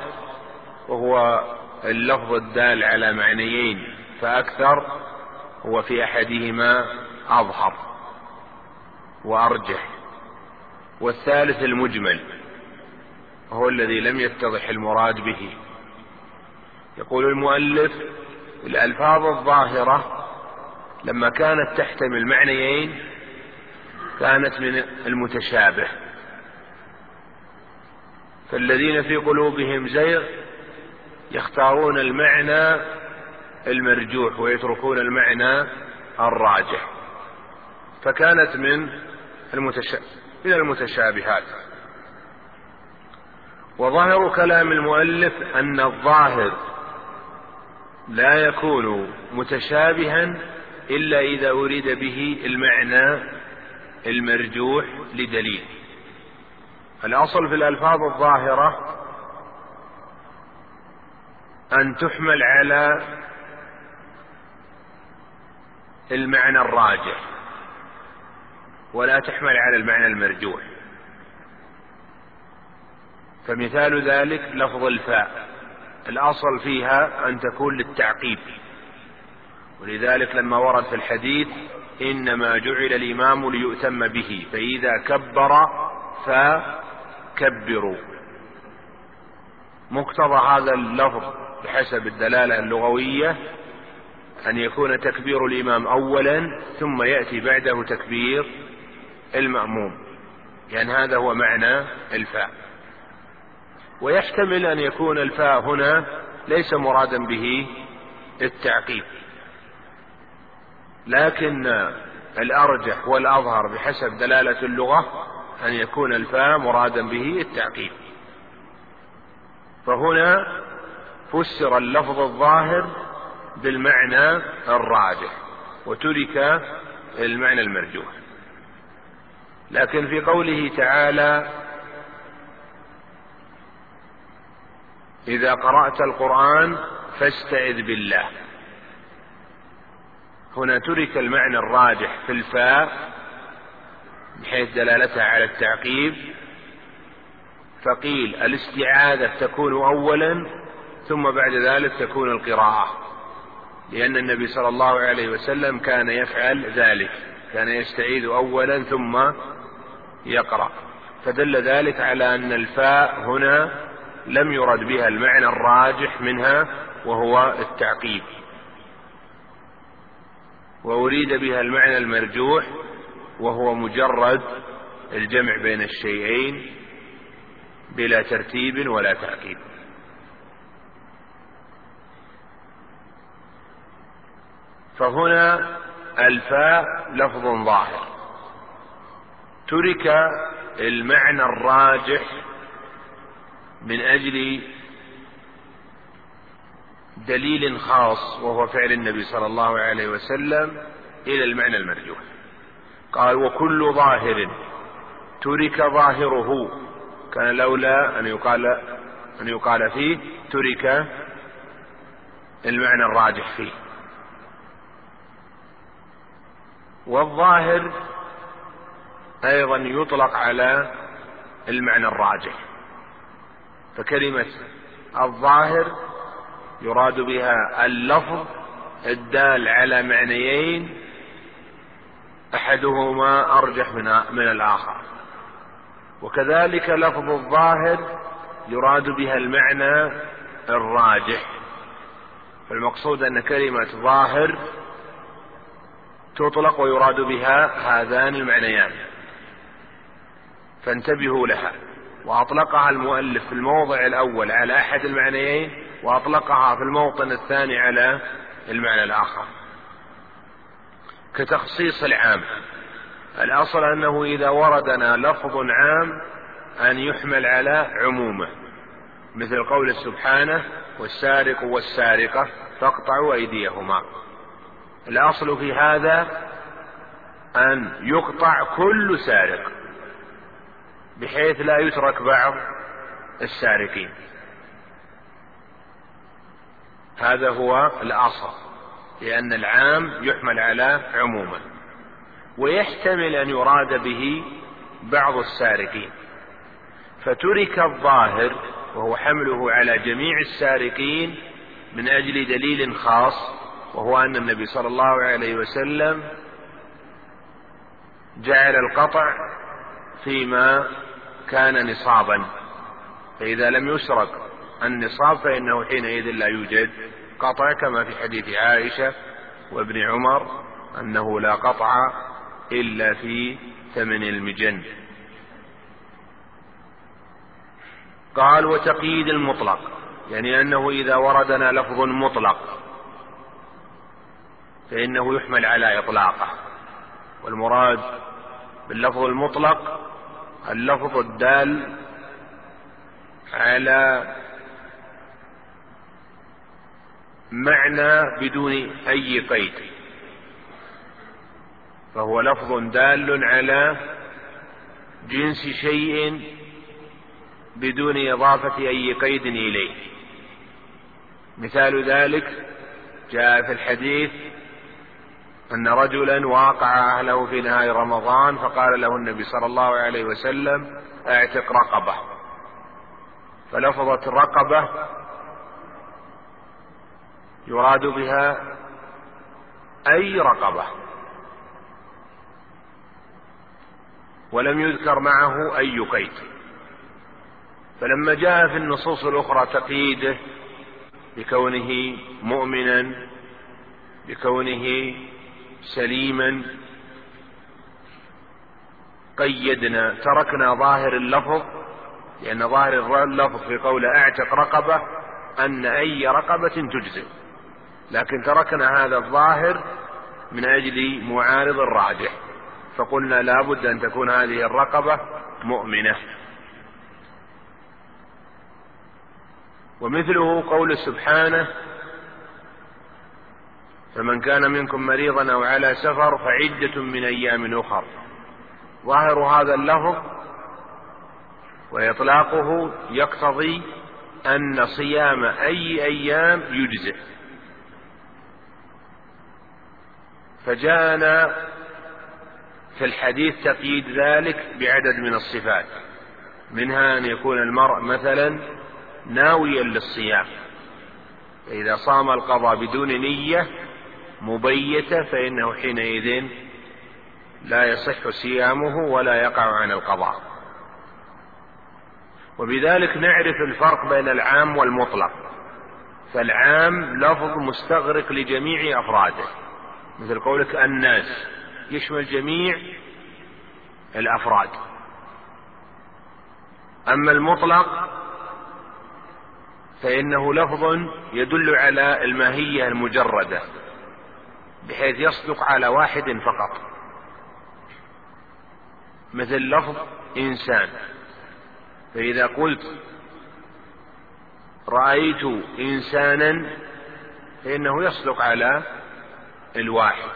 وهو اللفظ الدال على معنيين فأكثر هو في أحدهما أظهر وأرجح. والثالث المجمل هو الذي لم يتضح المراد به. يقول المؤلف الألفاظ الظاهرة لما كانت تحتمل معنيين كانت من المتشابه. فالذين في قلوبهم زيغ يختارون المعنى المرجوح ويتركون المعنى الراجح فكانت من المتشابه من المتشابهات. وظاهر كلام المؤلف أن الظاهر لا يكون متشابها إلا إذا أريد به المعنى المرجوح لدليل. الأصل في الألفاظ الظاهرة أن تحمل على المعنى الراجح. ولا تحمل على المعنى المرجوح. فمثال ذلك لفظ الفاء. الأصل فيها أن تكون للتعقيب. ولذلك لما ورد في الحديث إنما جعل الإمام ليؤتم به فإذا كبر فكبروا. مقتضى هذا اللفظ بحسب الدلالة اللغوية أن يكون تكبير الإمام أولا ثم يأتي بعده تكبير المأموم. يعني هذا هو معنى الفاء. ويحتمل أن يكون الفاء هنا ليس مرادا به التعقيب. لكن الأرجح والأظهر بحسب دلالة اللغة أن يكون الفاء مرادا به التعقيب. فهنا فسر اللفظ الظاهر بالمعنى الراجح وترك المعنى المرجوح. لكن في قوله تعالى إذا قرأت القرآن فاستعذ بالله. هنا ترك المعنى الراجح في الفاء بحيث دلالتها على التعقيب فقيل الاستعاذة تكون اولا ثم بعد ذلك تكون القراءة لأن النبي صلى الله عليه وسلم كان يفعل ذلك. كان يستعيذ أولا ثم يقرأ. فدل ذلك على أن الفاء هنا لم يرد بها المعنى الراجح منها وهو التعقيب. وأريد بها المعنى المرجوح وهو مجرد الجمع بين الشيئين بلا ترتيب ولا تعقيب. فهنا الفاء لفظ ظاهر. ترك المعنى الراجح من أجل دليل خاص وهو فعل النبي صلى الله عليه وسلم إلى المعنى المرجوح. قال وكل ظاهر. ترك ظاهره. كان لولا أن يقال أن يقال فيه ترك المعنى الراجح فيه. والظاهر أيضا يطلق على المعنى الراجح. فكلمة الظاهر يراد بها اللفظ الدال على معنيين أحدهما أرجح من من الآخر. وكذلك لفظ الظاهر يراد بها المعنى الراجح. فالمقصود أن كلمة ظاهر تطلق ويراد بها هذان المعنيان. فانتبهوا لها. وأطلقها المؤلف في الموضع الأول على أحد المعنيين وأطلقها في الموطن الثاني على المعنى الآخر. كتخصيص العام. الأصل أنه إذا وردنا لفظ عام أن يحمل على عمومه. مثل قول سبحانه والسارق والسارقة فاقطعوا أيديهما. الأصل في هذا أن يقطع كل سارق بحيث لا يترك بعض السارقين. هذا هو الأصل لأن العام يحمل على عمومه ويحتمل أن يراد به بعض السارقين. فترك الظاهر وهو حمله على جميع السارقين من أجل دليل خاص وهو أن النبي صلى الله عليه وسلم جعل القطع فيما كان نصابا. فإذا لم يسرق النصاب فإنه حينئذ لا يوجد قطع كما في حديث عائشة وابن عمر أنه لا قطع إلا في ثمن المجن. قال وتقييد المطلق يعني أنه إذا وردنا لفظ مطلق فإنه يحمل على إطلاقه. والمراد باللفظ المطلق اللفظ الدال على معنى بدون أي قيد. فهو لفظ دال على جنس شيء بدون إضافة أي قيد إليه. مثال ذلك جاء في الحديث أن رجلا واقع أهله في نهاية رمضان فقال له النبي صلى الله عليه وسلم اعتق رقبة. فلفظة رقبة يراد بها أي رقبة. ولم يذكر معه أي قيد فلما جاء في النصوص الأخرى تقييده بكونه مؤمنا بكونه سليما قيدنا تركنا ظاهر اللفظ لأن ظاهر اللفظ في قول أعتق رقبة أن أي رقبة تجزئ. لكن تركنا هذا الظاهر من أجل معارض الراجح. فقلنا لا بد أن تكون هذه الرقبة مؤمنة. ومثله قول سبحانه فمن كان منكم مريضا أو على سفر فعدة من أيام أخر. ظاهر هذا اللفظ وإطلاقه يقتضي أن صيام أي أيام يجزئ. فجاءنا في الحديث تقييد ذلك بعدد من الصفات. منها أن يكون المرء مثلا ناويا للصيام. فإذا صام القضاء بدون نية مبيتة فإنه حينئذ لا يصح صيامه ولا يقع عن القضاء. وبذلك نعرف الفرق بين العام والمطلق. فالعام لفظ مستغرق لجميع أفراده. مثل قولك الناس يشمل جميع الأفراد. أما المطلق فإنه لفظ يدل على الماهية المجردة. بحيث يصدق على واحد فقط. مثل لفظ إنسان. فإذا قلت رأيت إنسانا فإنه يصدق على الواحد.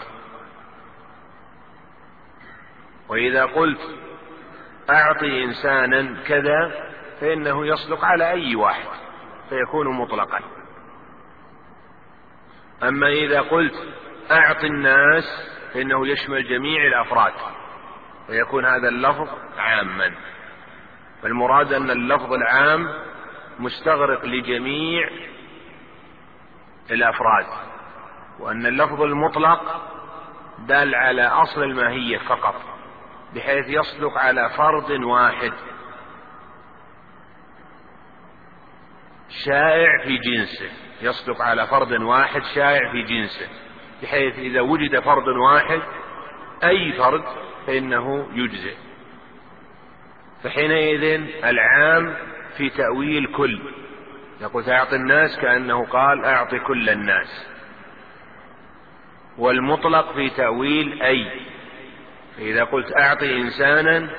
وإذا قلت أعطي إنسانا كذا فإنه يصدق على أي واحد فيكون مطلقا. أما إذا قلت أعط الناس فإنه يشمل جميع الأفراد فيكون هذا اللفظ عاما. فالمراد أن اللفظ العام مستغرق لجميع الأفراد وأن اللفظ المطلق دال على أصل الماهية فقط بحيث يصدق على فرد واحد. شائع في جنسه يصدق على فرد واحد شائع في جنسه. بحيث إذا وجد فرد واحد أي فرد فإنه يجزئ. فحينئذ العام في تأويل كل. يقول تعطي الناس كأنه قال أعطي كل الناس. والمطلق في تأويل أي. فإذا قلت أعطي إنسانا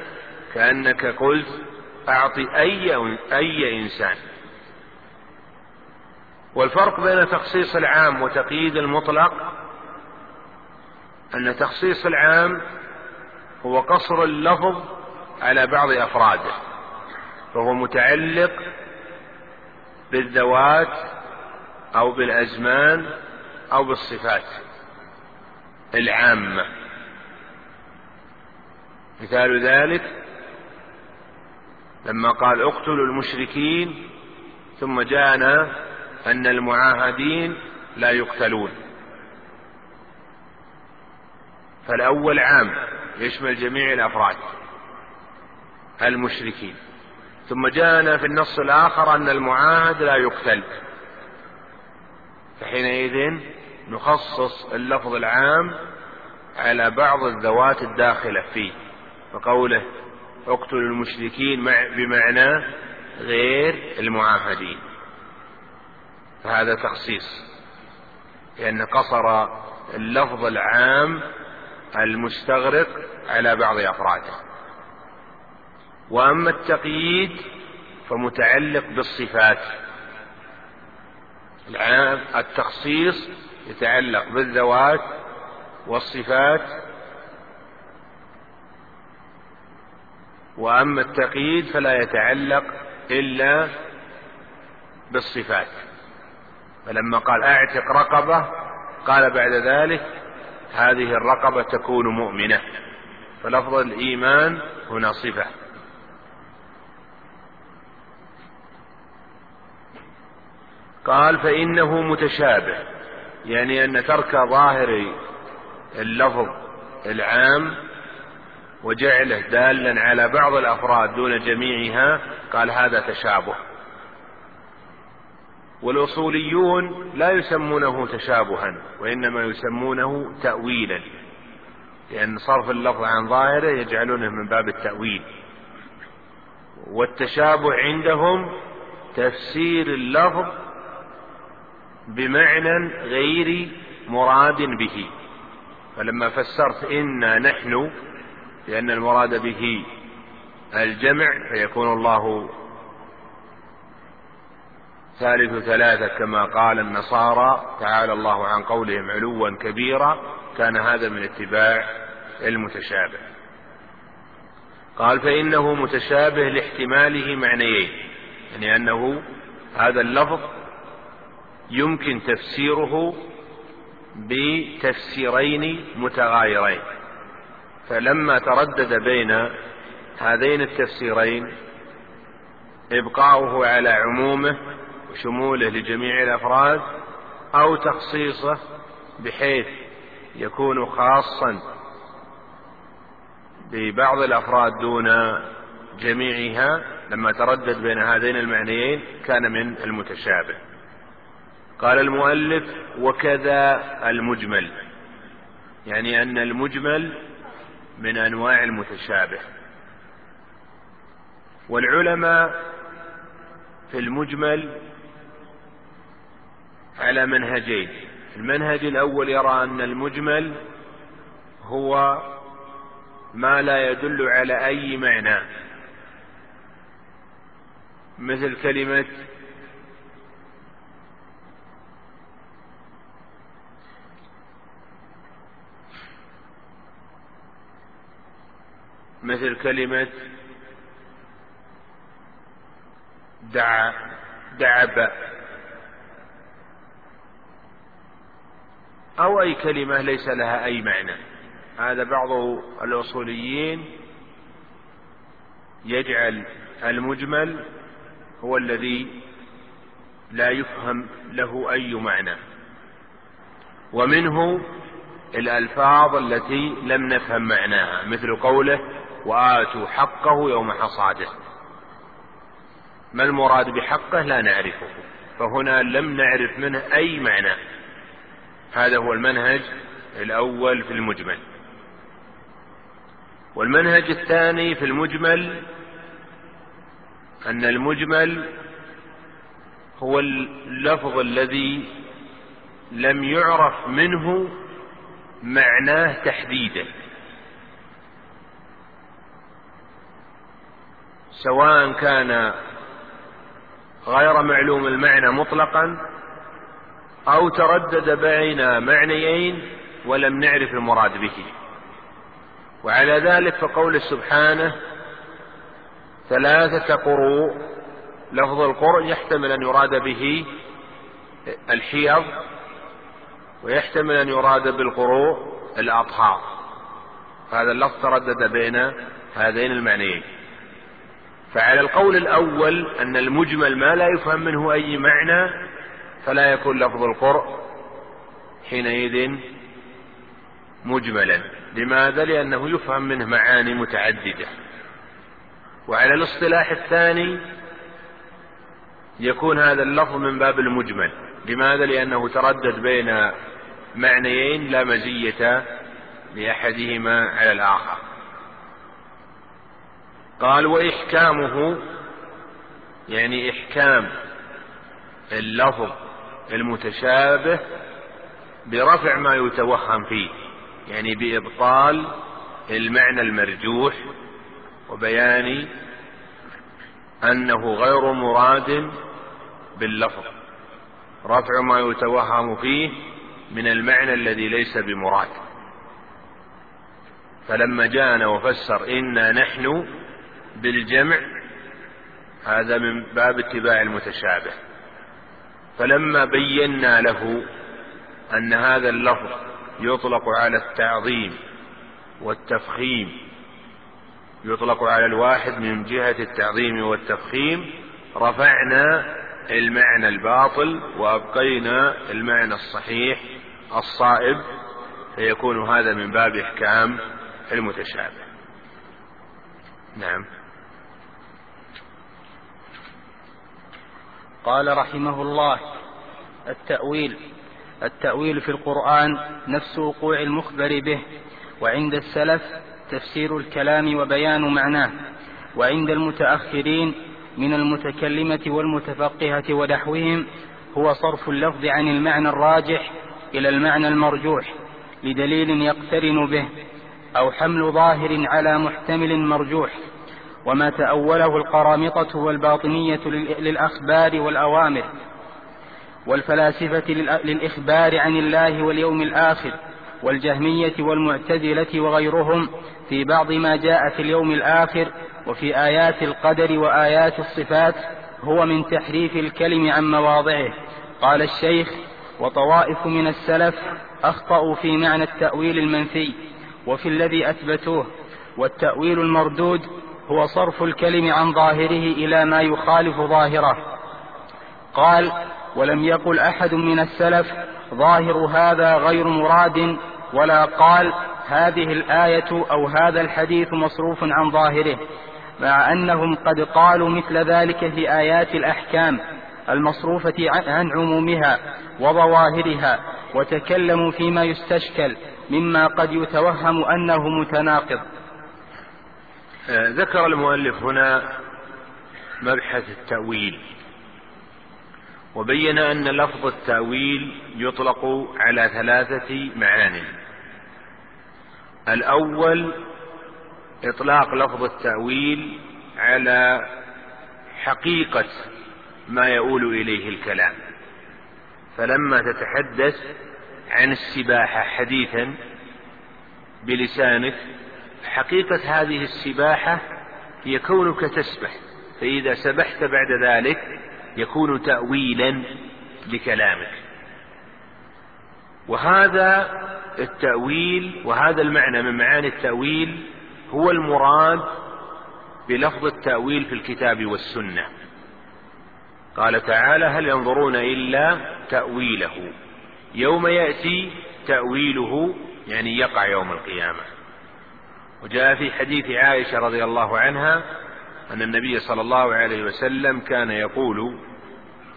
كأنك قلت أعطي أي أي إنسان. والفرق بين تخصيص العام وتقييد المطلق أن تخصيص العام هو قصر اللفظ على بعض أفراده فهو متعلق بالذوات أو بالأزمان أو بالصفات العامة. مثال ذلك لما قال اقتلوا المشركين ثم جاءنا أن المعاهدين لا يقتلون. فالأول عام يشمل جميع الأفراد المشركين. ثم جاءنا في النص الآخر أن المعاهد لا يقتل. فحينئذ نخصص اللفظ العام على بعض الذوات الداخلة فيه. فقوله اقتلوا المشركين بمعنى غير المعاهدين. فهذا تخصيص. لأن قصر اللفظ العام المستغرق على بعض أفراده. وأما التقييد فمتعلق بالصفات. التخصيص يتعلق بالذوات والصفات. وأما التقييد فلا يتعلق إلا بالصفات. فلما قال أعتق رقبة قال بعد ذلك هذه الرقبة تكون مؤمنة. فلفظ الإيمان هنا صفة. قال فإنه متشابه يعني أن ترك ظاهر اللفظ العام وجعله دالا على بعض الأفراد دون جميعها قال هذا تشابه. والأصوليون لا يسمونه تشابها وإنما يسمونه تاويلا لأن صرف اللفظ عن ظاهره يجعلونه من باب التأويل. والتشابه عندهم تفسير اللفظ بمعنى غير مراد به. فلما فسرت إنا نحن لأن المراد به الجمع فيكون الله ثالث ثلاثة كما قال النصارى تعالى الله عن قولهم علوا كبيرا كان هذا من اتباع المتشابه. قال فإنه متشابه لاحتماله معنيين يعني أنه هذا اللفظ يمكن تفسيره بتفسيرين متغايرين. فلما تردد بين هذين التفسيرين إبقاؤه على عمومه وشموله لجميع الأفراد أو تخصيصه بحيث يكون خاصا ببعض الأفراد دون جميعها لما تردد بين هذين المعنيين كان من المتشابه. قال المؤلف وكذا المجمل. يعني أن المجمل من أنواع المتشابه. والعلماء في المجمل على منهجين. المنهج الأول يرى أن المجمل هو ما لا يدل على أي معنى. مثل كلمة مثل كلمة دع دعب. أو أي كلمة ليس لها أي معنى. هذا بعض الأصوليين يجعل المجمل هو الذي لا يفهم له أي معنى. ومنه الألفاظ التي لم نفهم معناها مثل قوله وآتوا حقه يوم حصاده ما المراد بحقه؟ لا نعرفه. فهنا لم نعرف منه أي معنى. هذا هو المنهج الأول في المجمل. والمنهج الثاني في المجمل أن المجمل هو اللفظ الذي لم يعرف منه معناه تحديدا. سواء كان غير معلوم المعنى مطلقا أو تردد بين معنيين ولم نعرف المراد به. وعلى ذلك فقول سبحانه ثلاثة قروء لفظ القرء يحتمل أن يراد به الحيض ويحتمل أن يراد بالقروء الأطهار. هذا اللفظ تردد بين هذين المعنيين. فعلى القول الأول أن المجمل ما لا يفهم منه أي معنى فلا يكون لفظ القرء حينئذ مجملا. لماذا؟ لأنه يفهم منه معاني متعددة. وعلى الاصطلاح الثاني يكون هذا اللفظ من باب المجمل. لماذا؟ لأنه تردد بين معنيين لا مزية لأحدهما على الآخر. قال وإحكامه يعني إحكام اللفظ المتشابه برفع ما يتوهم فيه يعني بإبطال المعنى المرجوح وبيان أنه غير مراد باللفظ. رفع ما يتوهم فيه من المعنى الذي ليس بمراد. فلما جاءنا وفسر إنا نحن بالجمع هذا من باب اتباع المتشابه. فلما بينا له أن هذا اللفظ يطلق على التعظيم والتفخيم يطلق على الواحد من جهة التعظيم والتفخيم رفعنا المعنى الباطل وأبقينا المعنى الصحيح الصائب فيكون هذا من باب إحكام المتشابه. نعم. قال رحمه الله التأويل التأويل في القرآن نفس وقوع المخبر به وعند السلف تفسير الكلام وبيان معناه وعند المتأخرين من المتكلمة والمتفقهة ونحوهم هو صرف اللفظ عن المعنى الراجح إلى المعنى المرجوح لدليل يقترن به أو حمل ظاهر على محتمل مرجوح. وما تأوله القرامطة والباطنية للأخبار والأوامر والفلاسفة للإخبار عن الله واليوم الآخر والجهمية والمعتزلة وغيرهم في بعض ما جاء في اليوم الآخر وفي آيات القدر وآيات الصفات هو من تحريف الكلم عن مواضعه. قال الشيخ وطوائف من السلف أخطأوا في معنى التأويل المنفي وفي الذي أثبتوه والتأويل المردود هو صرف الكلم عن ظاهره إلى ما يخالف ظاهره. قال ولم يقل أحد من السلف ظاهر هذا غير مراد ولا قال هذه الآية أو هذا الحديث مصروف عن ظاهره مع أنهم قد قالوا مثل ذلك في آيات الأحكام المصروفة عن عمومها وظواهرها وتكلموا فيما يستشكل مما قد يتوهم أنه متناقض. ذكر المؤلف هنا مبحث التأويل وبين أن لفظ التأويل يطلق على ثلاثة معان. الأول إطلاق لفظ التأويل على حقيقة ما يؤول إليه الكلام. فلما تتحدث عن السباحة حديثا بلسانك حقيقة هذه السباحة هي كونك تسبح فإذا سبحت بعد ذلك يكون تأويلا لكلامك. وهذا التأويل وهذا المعنى من معاني التأويل هو المراد بلفظ التأويل في الكتاب والسنة. قال تعالى هل ينظرون إلا تأويله؟ يوم يأتي تأويله يعني يقع يوم القيامة. وجاء في حديث عائشة رضي الله عنها أن النبي صلى الله عليه وسلم كان يقول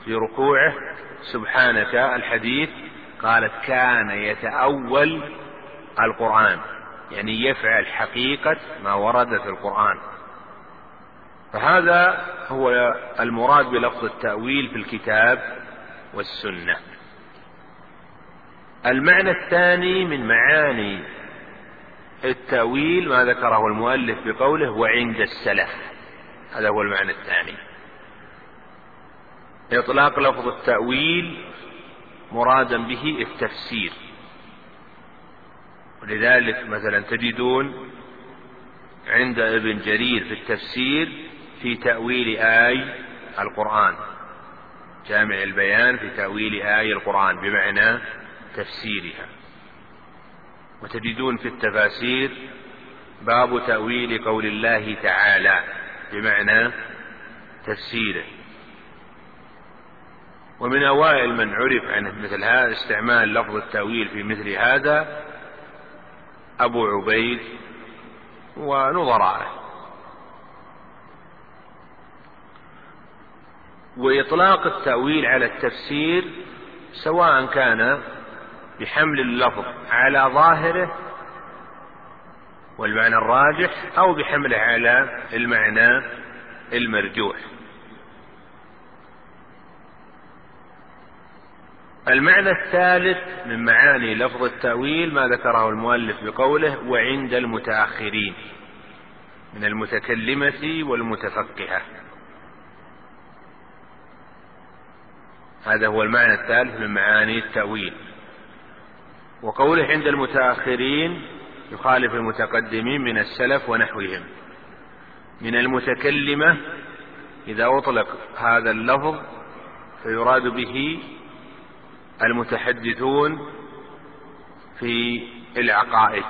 في ركوعه سبحانك الحديث قالت كان يتأول القرآن. يعني يفعل حقيقة ما ورد في القرآن. فهذا هو المراد بلفظ التأويل في الكتاب والسنة. المعنى الثاني من معاني التأويل ما ذكره المؤلف بقوله وعند السلف. هذا هو المعنى الثاني. إطلاق لفظ التأويل مرادا به التفسير. ولذلك مثلا تجدون عند ابن جرير في التفسير في تأويل آي القرآن. جامع البيان في تأويل آي القرآن بمعنى تفسيرها. وتجدون في التفاسير باب تأويل قول الله تعالى بمعنى تفسيره. ومن أوائل من عرف عنه مثل هذا استعمال لفظ التأويل في مثل هذا أبو عبيد ونظراءه وإطلاق التأويل على التفسير سواء كان بحمل اللفظ على ظاهره والمعنى الراجح أو بحمله على المعنى المرجوح. المعنى الثالث من معاني لفظ التأويل ما ذكره المؤلف بقوله وعند المتأخرين من المتكلمة والمتفقهة. هذا هو المعنى الثالث من معاني التأويل. وقوله عند المتأخرين يخالف المتقدمين من السلف ونحوهم. من المتكلمة إذا أطلق هذا اللفظ فيراد به المتحدثون في العقائد.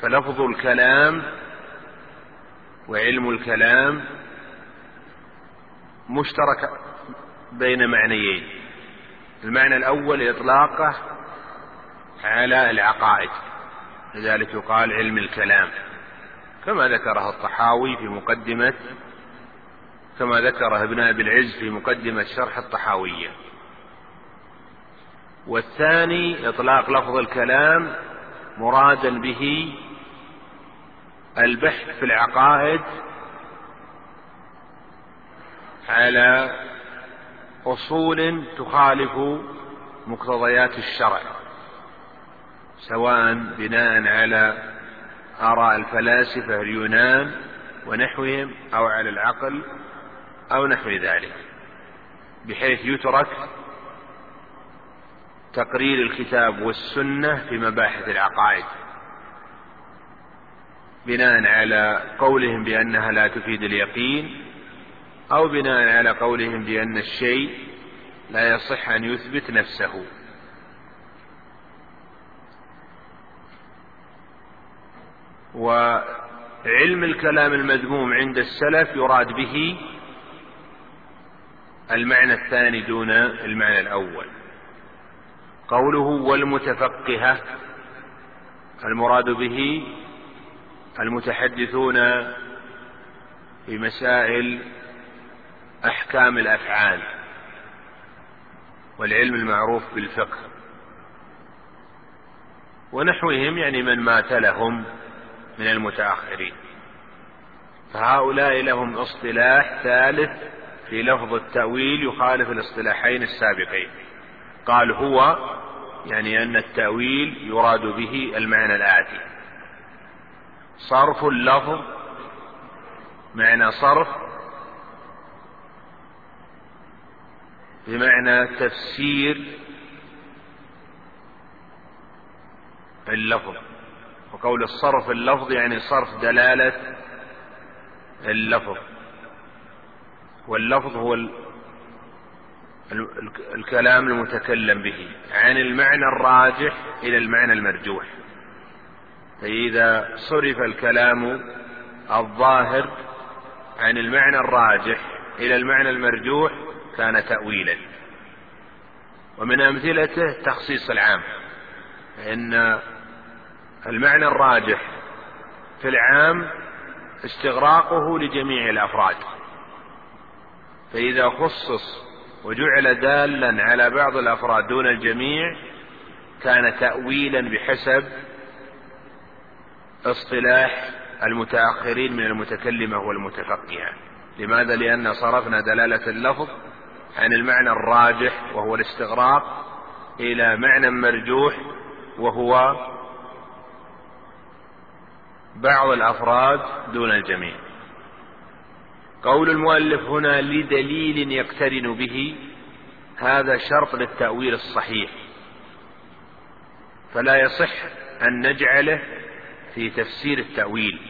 فلفظ الكلام وعلم الكلام مشترك بين معنيين. المعنى الأول إطلاقه على العقائد. لذلك يقال علم الكلام. كما ذكره الطحاوي في مقدمة كما ذكره ابن أبي العز في مقدمة شرح الطحاوية. والثاني إطلاق لفظ الكلام مرادا به البحث في العقائد على أصول تخالف مقتضيات الشرع سواء بناء على آراء الفلاسفة اليونان ونحوهم أو على العقل أو نحو ذلك بحيث يترك تقرير الكتاب والسنة في مباحث العقائد بناء على قولهم بأنها لا تفيد اليقين أو بناء على قولهم بأن الشيء لا يصح أن يثبت نفسه. وعلم الكلام المذموم عند السلف يراد به المعنى الثاني دون المعنى الأول. قوله والمتفقهة المراد به المتحدثون في مسائل أحكام الأفعال والعلم المعروف بالفقه ونحوهم يعني من مات لهم من المتأخرين. فهؤلاء لهم اصطلاح ثالث في لفظ التأويل يخالف الاصطلاحين السابقين. قال هو يعني أن التأويل يراد به المعنى الآتي. صرف اللفظ معنى صرف بمعنى تفسير اللفظ. وقول الصرف اللفظ يعني صرف دلالة اللفظ. واللفظ هو الكلام المتكلم به عن المعنى الراجح إلى المعنى المرجوح. فإذا صرف الكلام الظاهر عن المعنى الراجح إلى المعنى المرجوح كان تأويلا. ومن أمثلته تخصيص العام فإن المعنى الراجح في العام استغراقه لجميع الأفراد. فإذا خصص وجعل دالا على بعض الأفراد دون الجميع كان تاويلا بحسب اصطلاح المتأخرين من المتكلمة والمتفقهة. لماذا؟ لأن صرفنا دلالة اللفظ عن المعنى الراجح وهو الاستغراق إلى معنى مرجوح وهو بعض الأفراد دون الجميع. قول المؤلف هنا لدليل يقترن به هذا شرط للتأويل الصحيح فلا يصح أن نجعله في تفسير التأويل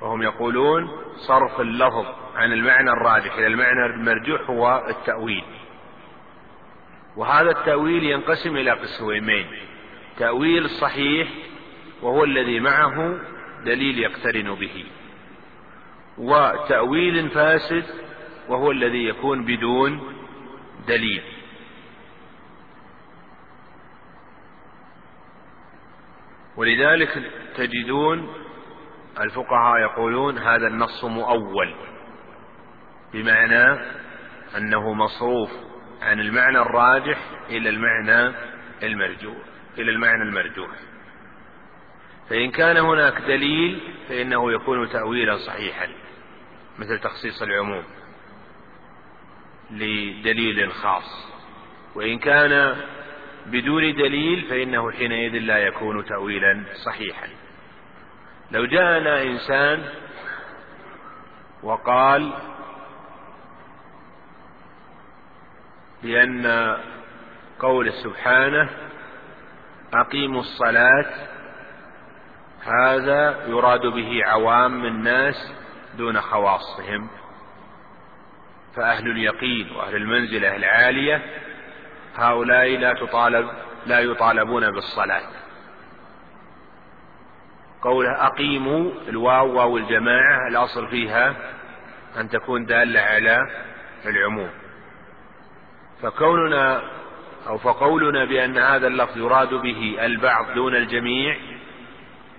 وهم يقولون صرف اللفظ عن المعنى الراجح إلى المعنى المرجوح هو التأويل. وهذا التأويل ينقسم إلى قسمين تأويل صحيح وهو الذي معه دليل يقترن به. وتأويل فاسد وهو الذي يكون بدون دليل. ولذلك تجدون الفقهاء يقولون هذا النص مؤول. بمعنى أنه مصروف عن المعنى الراجح إلى المعنى المرجوح إلى المعنى المرجوح. فإن كان هناك دليل فإنه يكون تأويلا صحيحا مثل تخصيص العموم لدليل خاص. وإن كان بدون دليل فإنه حينئذ لا يكون تأويلا صحيحا. لو جاءنا إنسان وقال بأن قول سبحانه أقيموا الصلاة هذا يراد به عوام الناس دون خواصهم. فأهل اليقين وأهل المنزلة العالية هؤلاء لا تطالب لا يطالبون بالصلاة. قوله أقيموا الواو واو الجماعة الأصل فيها أن تكون دالة على العموم. فكوننا أو فقولنا بأن هذا اللفظ يراد به البعض دون الجميع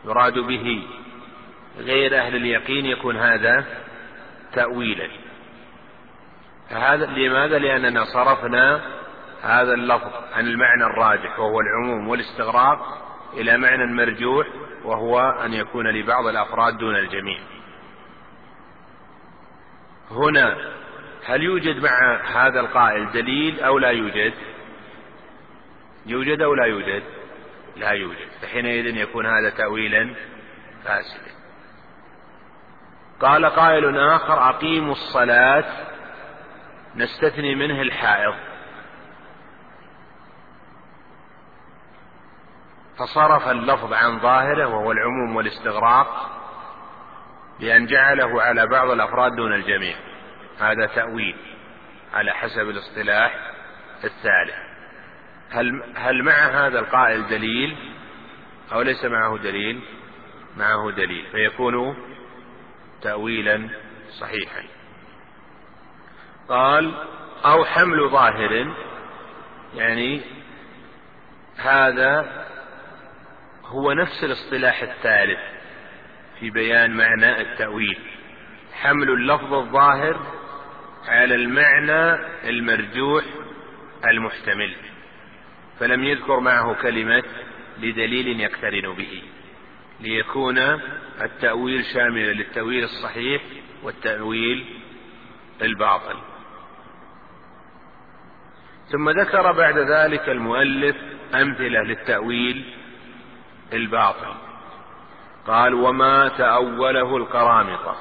يراد به غير أهل اليقين يكون هذا تأويلا فهذا لماذا؟ لأننا صرفنا هذا اللفظ عن المعنى الراجح وهو العموم والاستغراق إلى معنى مرجوح وهو أن يكون لبعض الأفراد دون الجميع. هنا هل يوجد مع هذا القائل دليل أو لا يوجد؟ يوجد أو لا يوجد؟ لا يوجد فحينئذ يكون هذا تأويلا فاسدا قال قائل آخر أقيموا الصلاة نستثني منه الحائض فصرف اللفظ عن ظاهره وهو العموم والاستغراق بأن جعله على بعض الأفراد دون الجميع هذا تأويل على حسب الاصطلاح الثالث هل هل مع هذا القائل دليل أو ليس معه دليل؟ معه دليل فيكون تأويلا صحيحا. قال أو حمل ظاهر يعني هذا هو نفس الاصطلاح الثالث في بيان معنى التأويل حمل اللفظ الظاهر على المعنى المرجوح المحتمل فلم يذكر معه كلمة لدليل يقترن به ليكون التأويل شاملا للتأويل الصحيح والتأويل الباطل. ثم ذكر بعد ذلك المؤلف أمثلة للتأويل الباطل قال وما تأوله القرامطة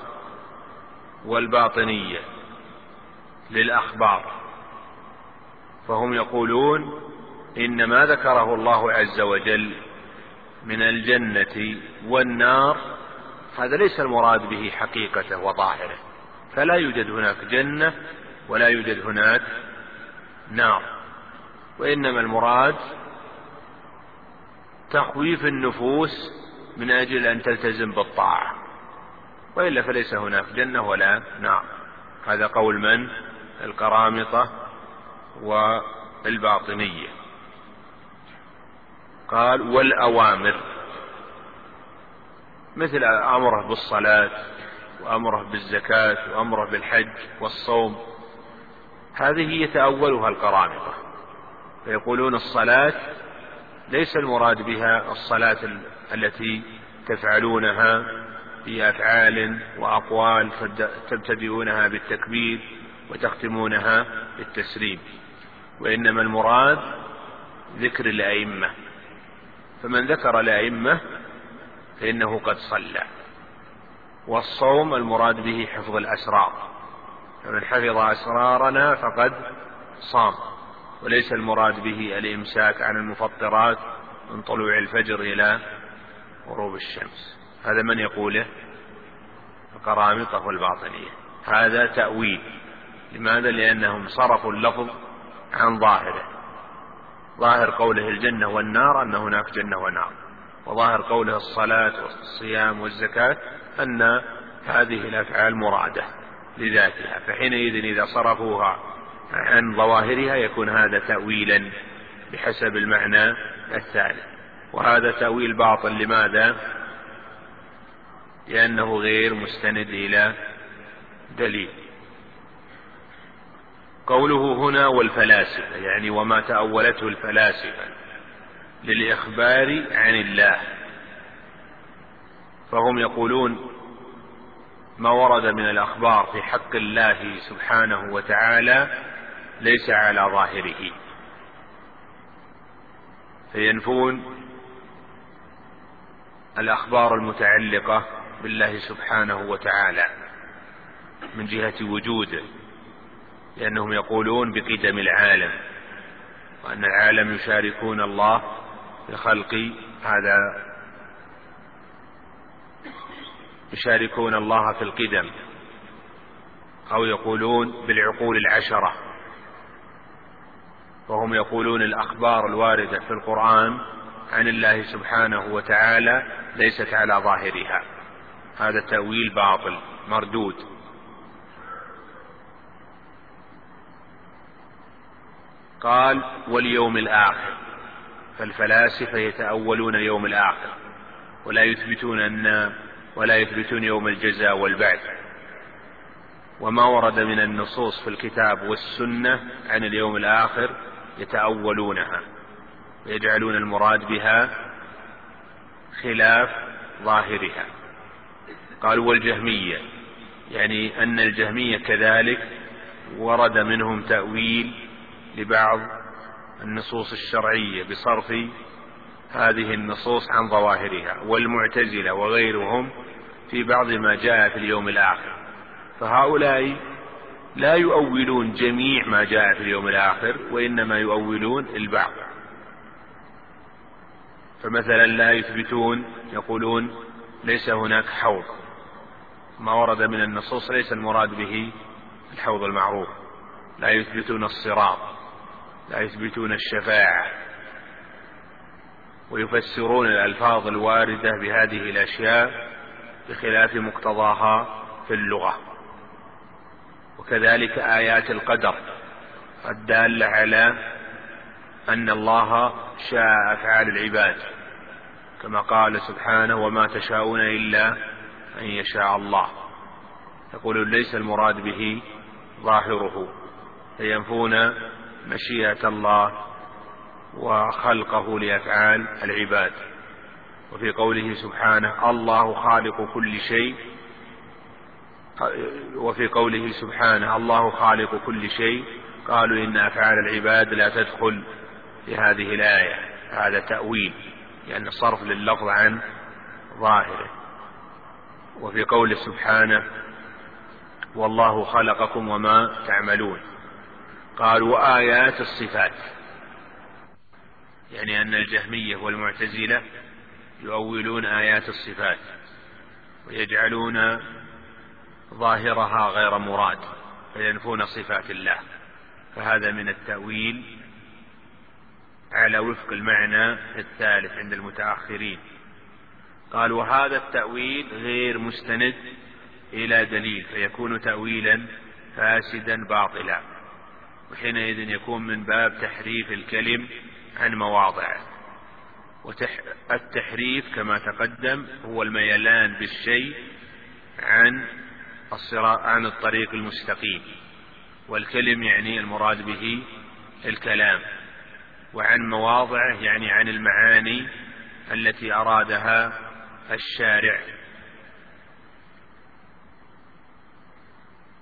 والباطنية للأخبار. فهم يقولون إن ما ذكره الله عز وجل من الجنة والنار هذا ليس المراد به حقيقته وظاهره. فلا يوجد هناك جنة ولا يوجد هناك نار. وإنما المراد تخويف النفوس من أجل أن تلتزم بالطاعة. وإلا فليس هناك جنة ولا نار. هذا قول من؟ القرامطة والباطنية. قال والأوامر. مثل أمره بالصلاة وأمره بالزكاة وأمره بالحج والصوم. هذه يتأولها القرامطة. فيقولون الصلاة ليس المراد بها الصلاة التي تفعلونها بأفعال وأقوال تبتدئونها بالتكبير. وتختمونها بالتسليم. وإنما المراد ذكر الأئمة. فمن ذكر الأئمة فإنه قد صلى. والصوم المراد به حفظ الأسرار. فمن حفظ أسرارنا فقد صام. وليس المراد به الإمساك عن المفطرات من طلوع الفجر إلى غروب الشمس. هذا من يقوله؟ القرامطة والباطنية. هذا تأويل. لماذا؟ لأنهم صرفوا اللفظ عن ظاهره. ظاهر قوله الجنة والنار أن هناك جنة ونار. وظاهر قوله الصلاة والصيام والزكاة أن هذه الأفعال مرادة لذاتها. فحينئذ إذا صرفوها عن ظواهرها يكون هذا تأويلا بحسب المعنى الثالث وهذا تأويل باطل لماذا؟ لأنه غير مستند إلى دليل. قوله هنا والفلاسفة يعني وما تأولته الفلاسفة للإخبار عن الله. فهم يقولون ما ورد من الأخبار في حق الله سبحانه وتعالى ليس على ظاهره. فينفون الأخبار المتعلقة بالله سبحانه وتعالى من جهة وجوده. لأنهم يقولون بقدم العالم وأن العالم يشاركون الله في خلق هذا يشاركون الله في القدم أو يقولون بالعقول العشرة وهم يقولون الأخبار الواردة في القرآن عن الله سبحانه وتعالى ليست على ظاهرها. هذا تأويل باطل مردود. قال واليوم الآخر. فالفلاسفة يتأولون اليوم الآخر ولا يثبتون أن ولا يثبتون يوم الجزاء والبعث. وما ورد من النصوص في الكتاب والسنة عن اليوم الآخر يتأولونها ويجعلون المراد بها خلاف ظاهرها. قالوا والجهمية يعني أن الجهمية كذلك ورد منهم تأويل لبعض النصوص الشرعية بصرف هذه النصوص عن ظواهرها والمعتزلة وغيرهم في بعض ما جاء في اليوم الآخر. فهؤلاء لا يؤولون جميع ما جاء في اليوم الآخر وإنما يؤولون البعض. فمثلا لا يثبتون يقولون ليس هناك حوض. ما ورد من النصوص ليس المراد به الحوض المعروف. لا يثبتون الصراط. لا يثبتون الشفاعة ويفسرون الألفاظ الواردة بهذه الأشياء بخلاف مقتضاها في اللغة. وكذلك آيات القدر الدالة على أن الله شاء أفعال العباد كما قال سبحانه وما تشاءون إلا أن يشاء الله يقول ليس المراد به ظاهره فينفون مشيئة الله وخلقه لأفعال العباد. وفي قوله سبحانه الله خالق كل شيء. وفي قوله سبحانه الله خالق كل شيء. قالوا إن أفعال العباد لا تدخل في هذه الآية. هذا تأويل يعني صرف لللفظ عن ظاهره. وفي قوله سبحانه والله خلقكم وما تعملون. قال وآيات الصفات. يعني أن الجهمية والمعتزلة يؤولون آيات الصفات ويجعلون ظاهرها غير مراد فينفون صفات الله. فهذا من التأويل على وفق المعنى الثالث عند المتأخرين. قال وهذا التأويل غير مستند إلى دليل فيكون تأويلا فاسدا باطلا. وحينئذ يكون من باب تحريف الكلم عن مواضعه. والتحريف كما تقدم هو الميلان بالشيء عن عن الطريق المستقيم. والكلم يعني المراد به الكلام. وعن مواضعه يعني عن المعاني التي أرادها الشارع.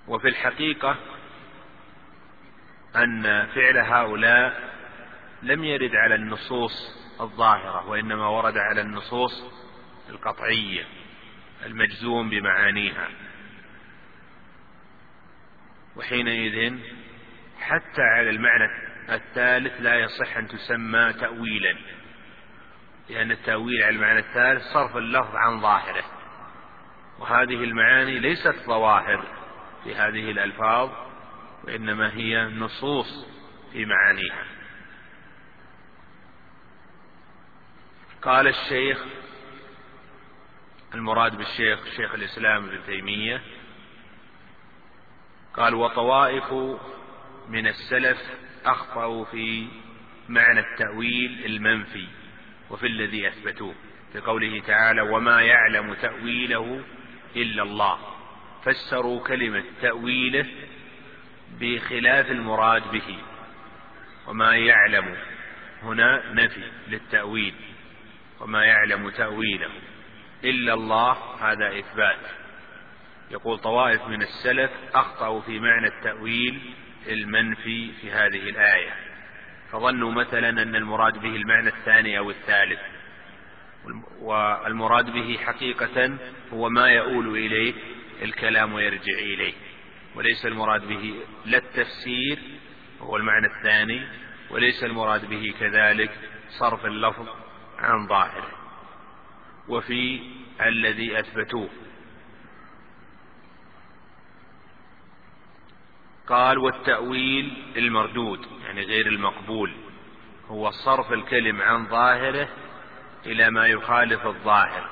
وفي الحقيقة أن فعل هؤلاء لم يرد على النصوص الظاهرة وإنما ورد على النصوص القطعية المجزوم بمعانيها. وحينئذ حتى على المعنى الثالث لا يصح أن تسمى تأويلا لأن التأويل على المعنى الثالث صرف اللفظ عن ظاهره. وهذه المعاني ليست ظواهر في هذه الألفاظ وإنما هي نصوص في معانيها. قال الشيخ المراد بالشيخ شيخ الإسلام ابن تيمية قال وطوائف من السلف أخطأوا في معنى التأويل المنفي وفي الذي أثبتوه في قوله تعالى وما يعلم تأويله إلا الله فسروا كلمة تأويله بخلاف المراد به. وما يعلم هنا نفي للتأويل. وما يعلم تأويله. إلا الله هذا إثبات. يقول طوائف من السلف أخطأوا في معنى التأويل المنفي في هذه الآية. فظنوا مثلا أن المراد به المعنى الثاني أو الثالث. والمراد به حقيقة هو ما يؤول إليه الكلام ويرجع إليه. وليس المراد به لا التفسير هو المعنى الثاني وليس المراد به كذلك صرف اللفظ عن ظاهره. وفي الذي أثبتوه. قال والتأويل المردود يعني غير المقبول. هو صرف الكلم عن ظاهره إلى ما يخالف الظاهر.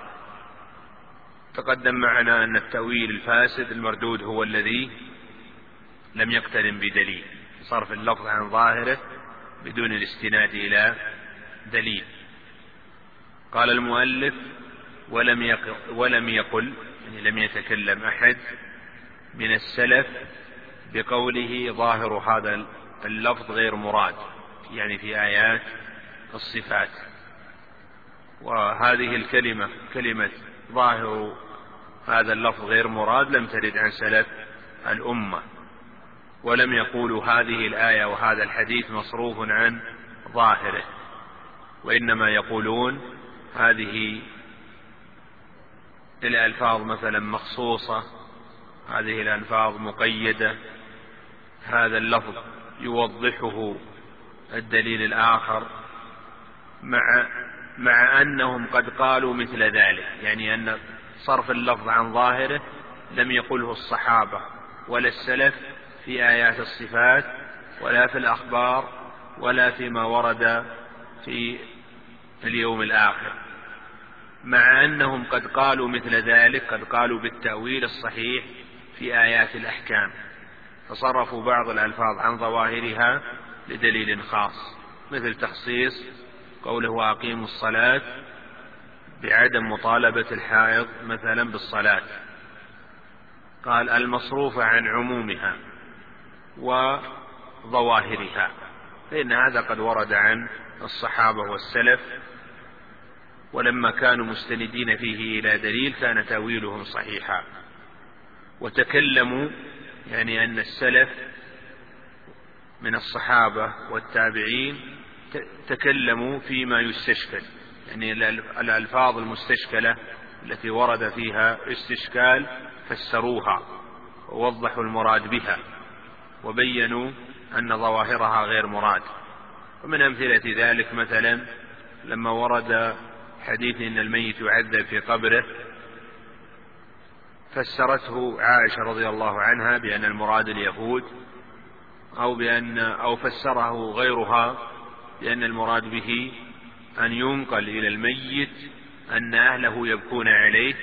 تقدم معنا أن التأويل الفاسد المردود هو الذي لم يقترن بدليل صرف اللفظ عن ظاهره بدون الاستناد إلى دليل. قال المؤلف ولم يقل, ولم يقل يعني لم يتكلم أحد من السلف بقوله ظاهر هذا اللفظ غير مراد يعني في آيات الصفات. وهذه الكلمة كلمة ظاهر هذا اللفظ غير مراد لم ترد عن سلف الأمة. ولم يقولوا هذه الآية وهذا الحديث مصروف عن ظاهره. وإنما يقولون هذه الألفاظ مثلا مخصوصة هذه الألفاظ مقيدة. هذا اللفظ يوضحه الدليل الآخر مع مع أنهم قد قالوا مثل ذلك. يعني أن صرف اللفظ عن ظاهره لم يقله الصحابة ولا السلف في آيات الصفات ولا في الأخبار ولا فيما ورد في اليوم الآخر. مع أنهم قد قالوا مثل ذلك قد قالوا بالتأويل الصحيح في آيات الأحكام. فصرفوا بعض الألفاظ عن ظواهرها لدليل خاص مثل تخصيص قوله وأقيموا الصلاة بعدم مطالبة الحائض مثلا بالصلاة. قال المصروفة عن عمومها. وظواهرها. فإن هذا قد ورد عن الصحابة والسلف ولما كانوا مستندين فيه إلى دليل كان تأويلهم صحيحا. وتكلموا يعني أن السلف من الصحابة والتابعين تكلموا فيما يستشكل. يعني الألفاظ المستشكلة التي ورد فيها استشكال فسروها ووضحوا المراد بها. وبينوا أن ظواهرها غير مراد. ومن أمثلة ذلك مثلا لما ورد حديث إن الميت يعذب في قبره فسرته عائشة رضي الله عنها بأن المراد اليهود أو بأن أو فسره غيرها بأن المراد به أن ينقل إلى الميت أن أهله يبكون عليه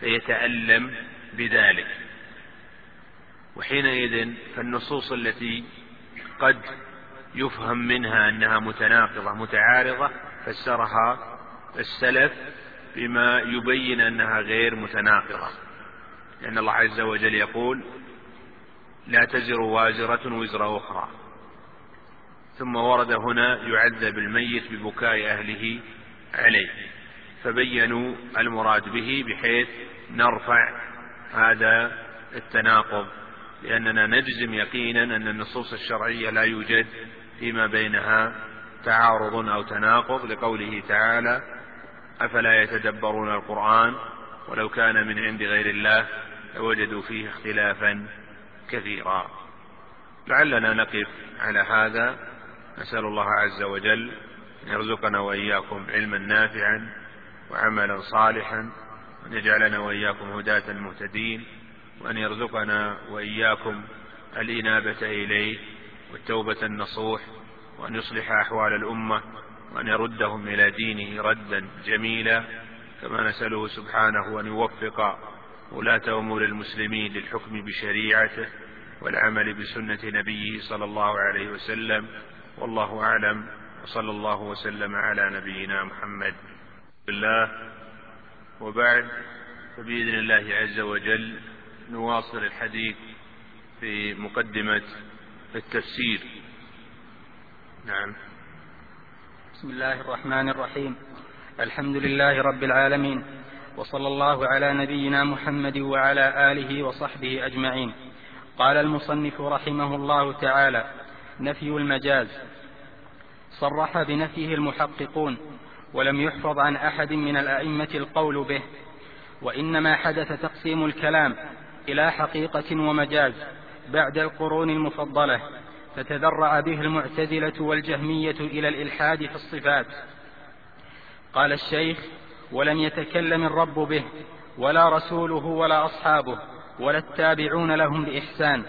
فيتألم بذلك. وحينئذ فالنصوص التي قد يفهم منها أنها متناقضة متعارضة فسرها السلف بما يبين أنها غير متناقضة. لأن الله عز وجل يقول لا تزر وازرة وزر أخرى. ثم ورد هنا يعذب الميت ببكاء أهله عليه. فبينوا المراد به بحيث نرفع هذا التناقض. لأننا نجزم يقينا أن النصوص الشرعية لا يوجد فيما بينها تعارض أو تناقض لقوله تعالى أفلا يتدبرون القرآن ولو كان من عند غير الله لوجدوا فيه اختلافا كثيرا. لعلنا نقف على هذا. نسأل الله عز وجل أن يرزقنا وإياكم علما نافعا وعملا صالحا وأن يجعلنا وإياكم هداة مهتدين وأن يرزقنا وإياكم الإنابة إليه والتوبة النصوح وأن يصلح أحوال الأمة وأن يردهم إلى دينه ردا جميلا كما نسأله سبحانه أن يوفق ولاة أمور المسلمين للحكم بشريعته والعمل بسنة نبيه صلى الله عليه وسلم والله أعلم وصلى الله وسلم على نبينا محمد. الله. وبعد فبإذن الله عز وجل نواصل الحديث في مقدمة التفسير. نعم. بسم الله الرحمن الرحيم. الحمد لله رب العالمين وصلى الله على نبينا محمد وعلى آله وصحبه أجمعين. قال المصنف رحمه الله تعالى نفي المجاز. صرح بنفيه المحققون ولم يحفظ عن أحد من الأئمة القول به وإنما حدث تقسيم الكلام إلى حقيقة ومجاز بعد القرون المفضلة فتذرع به المعتزلة والجهمية إلى الإلحاد في الصفات. قال الشيخ ولم يتكلم الرب به ولا رسوله ولا أصحابه ولا التابعون لهم بإحسان.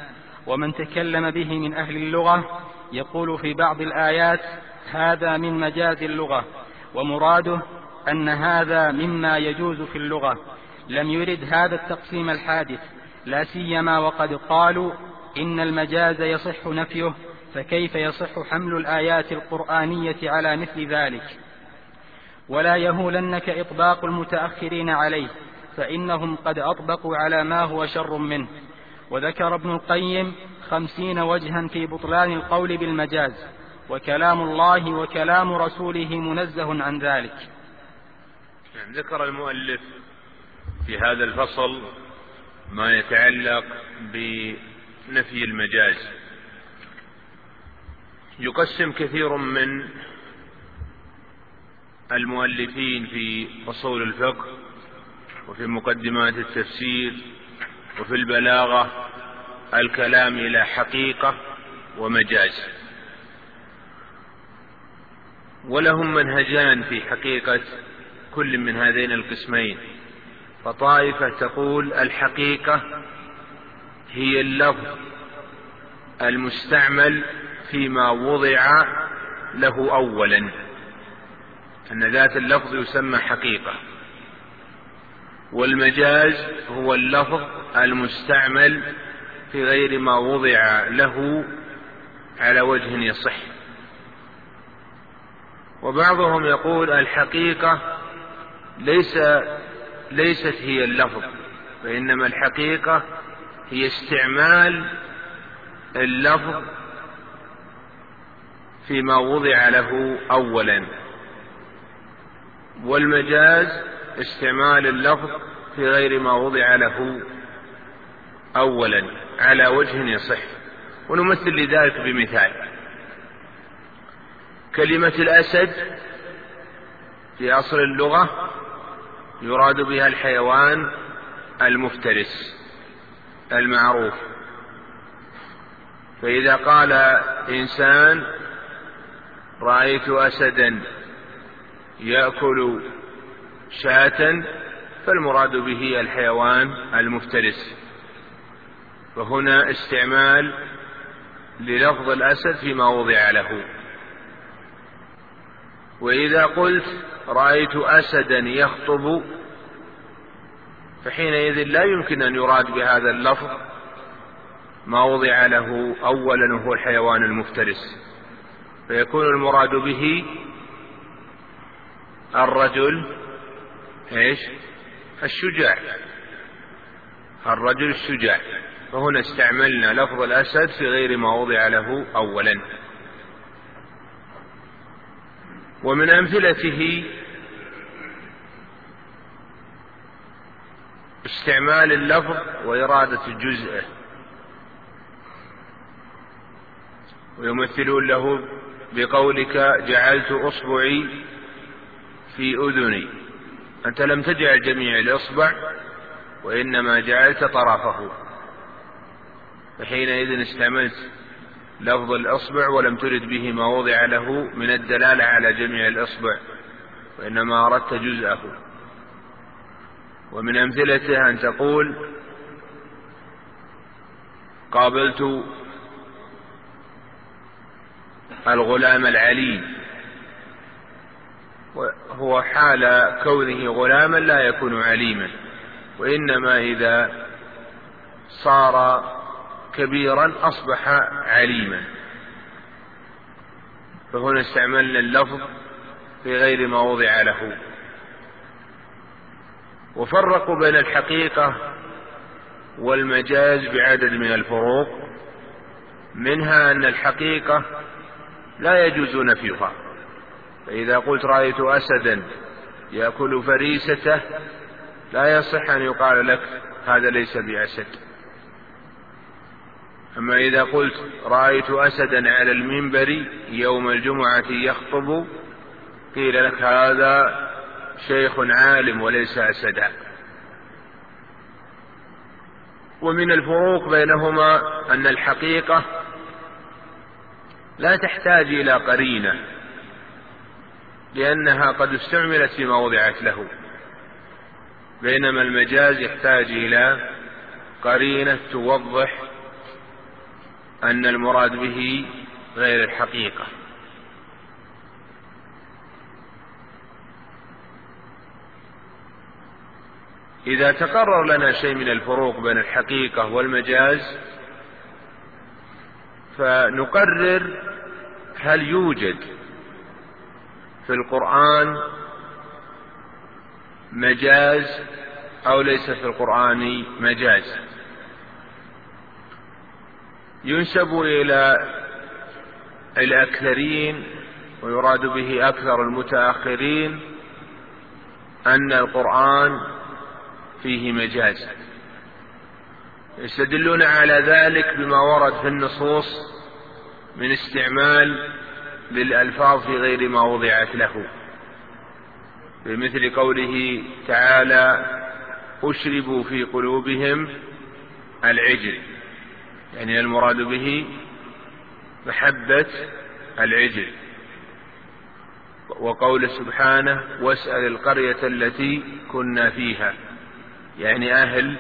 ومن تكلم به من أهل اللغة يقول في بعض الآيات هذا من مجاز اللغة ومراده أن هذا مما يجوز في اللغة. لم يرد هذا التقسيم الحادث. لا سيما وقد قالوا إن المجاز يصح نفيه فكيف يصح حمل الآيات القرآنية على مثل ذلك؟ ولا يهولنك إطباق المتأخرين عليه فإنهم قد أطبقوا على ما هو شر منه. وذكر ابن القيم خمسين وجها في بطلان القول بالمجاز وكلام الله وكلام رسوله منزه عن ذلك. نعم ذكر المؤلف في هذا الفصل ما يتعلق بنفي المجاز. يقسم كثير من المؤلفين في أصول الفقه وفي مقدمات التفسير وفي البلاغة الكلام إلى حقيقة ومجاز. ولهم منهجان في حقيقة كل من هذين القسمين. فطائفة تقول الحقيقة هي اللفظ المستعمل فيما وضع له اولا. أن ذات اللفظ يسمى حقيقة. والمجاز هو اللفظ المستعمل في غير ما وضع له على وجه يصح. وبعضهم يقول الحقيقة ليس ليست هي اللفظ فانما الحقيقة هي استعمال اللفظ فيما وضع له اولا. والمجاز استعمال اللفظ في غير ما وضع له اولا على وجه يصح. ونمثل لذلك بمثال. كلمة الأسد في أصل اللغة يراد بها الحيوان المفترس المعروف. فإذا قال إنسان رأيت أسدا يأكل شاة فالمراد به الحيوان المفترس. وهنا استعمال للفظ الأسد فيما وضع له. وإذا قلت رأيت أسدا يخطب فحينئذ لا يمكن أن يراد بهذا اللفظ ما وضع له أولا وهو الحيوان المفترس. فيكون المراد به الرجل إيش؟ الشجاع. الرجل الشجاع. فهنا استعملنا لفظ الأسد في غير ما وضع له أولا. ومن أمثلته استعمال اللفظ وإرادة جزءه ويمثلون له بقولك جعلت أصبعي في أذني. أنت لم تجعل جميع الأصبع وإنما جعلت طرفه. فحينئذ استعملت لفظ الأصبع ولم ترد به ما وضع له من الدلالة على جميع الأصبع وإنما أردت جزءه. ومن أمثلته أن تقول قابلت الغلام العليم وهو حال كونه غلاما لا يكون عليما وإنما إذا صار كبيرا أصبح عليما. فهنا استعملنا اللفظ في غير ما وضع له. وفرقوا بين الحقيقة والمجاز بعدد من الفروق منها أن الحقيقة لا يجوز نفيها فإذا قلت رأيت أسدا يأكل فريسته لا يصح أن يقال لك هذا ليس بأسد. أما إذا قلت رأيت أسدا على المنبر يوم الجمعة يخطب قيل لك هذا شيخ عالم وليس أسدا. ومن الفروق بينهما أن الحقيقة لا تحتاج إلى قرينة لأنها قد استعملت فيما وضعت له. بينما المجاز يحتاج إلى قرينة توضح أن المراد به غير الحقيقة. إذا تقرر لنا شيء من الفروق بين الحقيقة والمجاز فنقرر هل يوجد في القرآن مجاز أو ليس في القرآن مجاز. ينسب إلى الأكثرين ويراد به أكثر المتأخرين أن القرآن فيه مجاز. يستدلون على ذلك بما ورد في النصوص من استعمال للألفاظ في غير ما وضعت له. بمثل قوله تعالى أشربوا في قلوبهم العجل. يعني المراد به محبة العجل. وقول سبحانه واسأل القرية التي كنا فيها. يعني أهل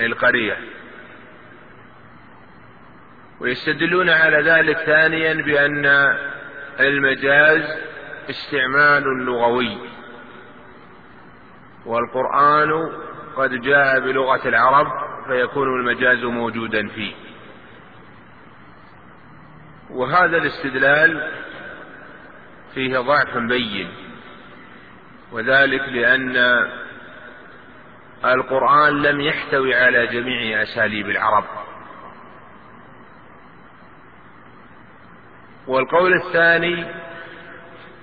القرية. ويستدلون على ذلك ثانيا بأن المجاز استعمال لغوي. والقرآن قد جاء بلغة العرب فيكون المجاز موجودا فيه. وهذا الاستدلال فيه ضعف بين وذلك لأن القرآن لم يحتوي على جميع أساليب العرب. والقول الثاني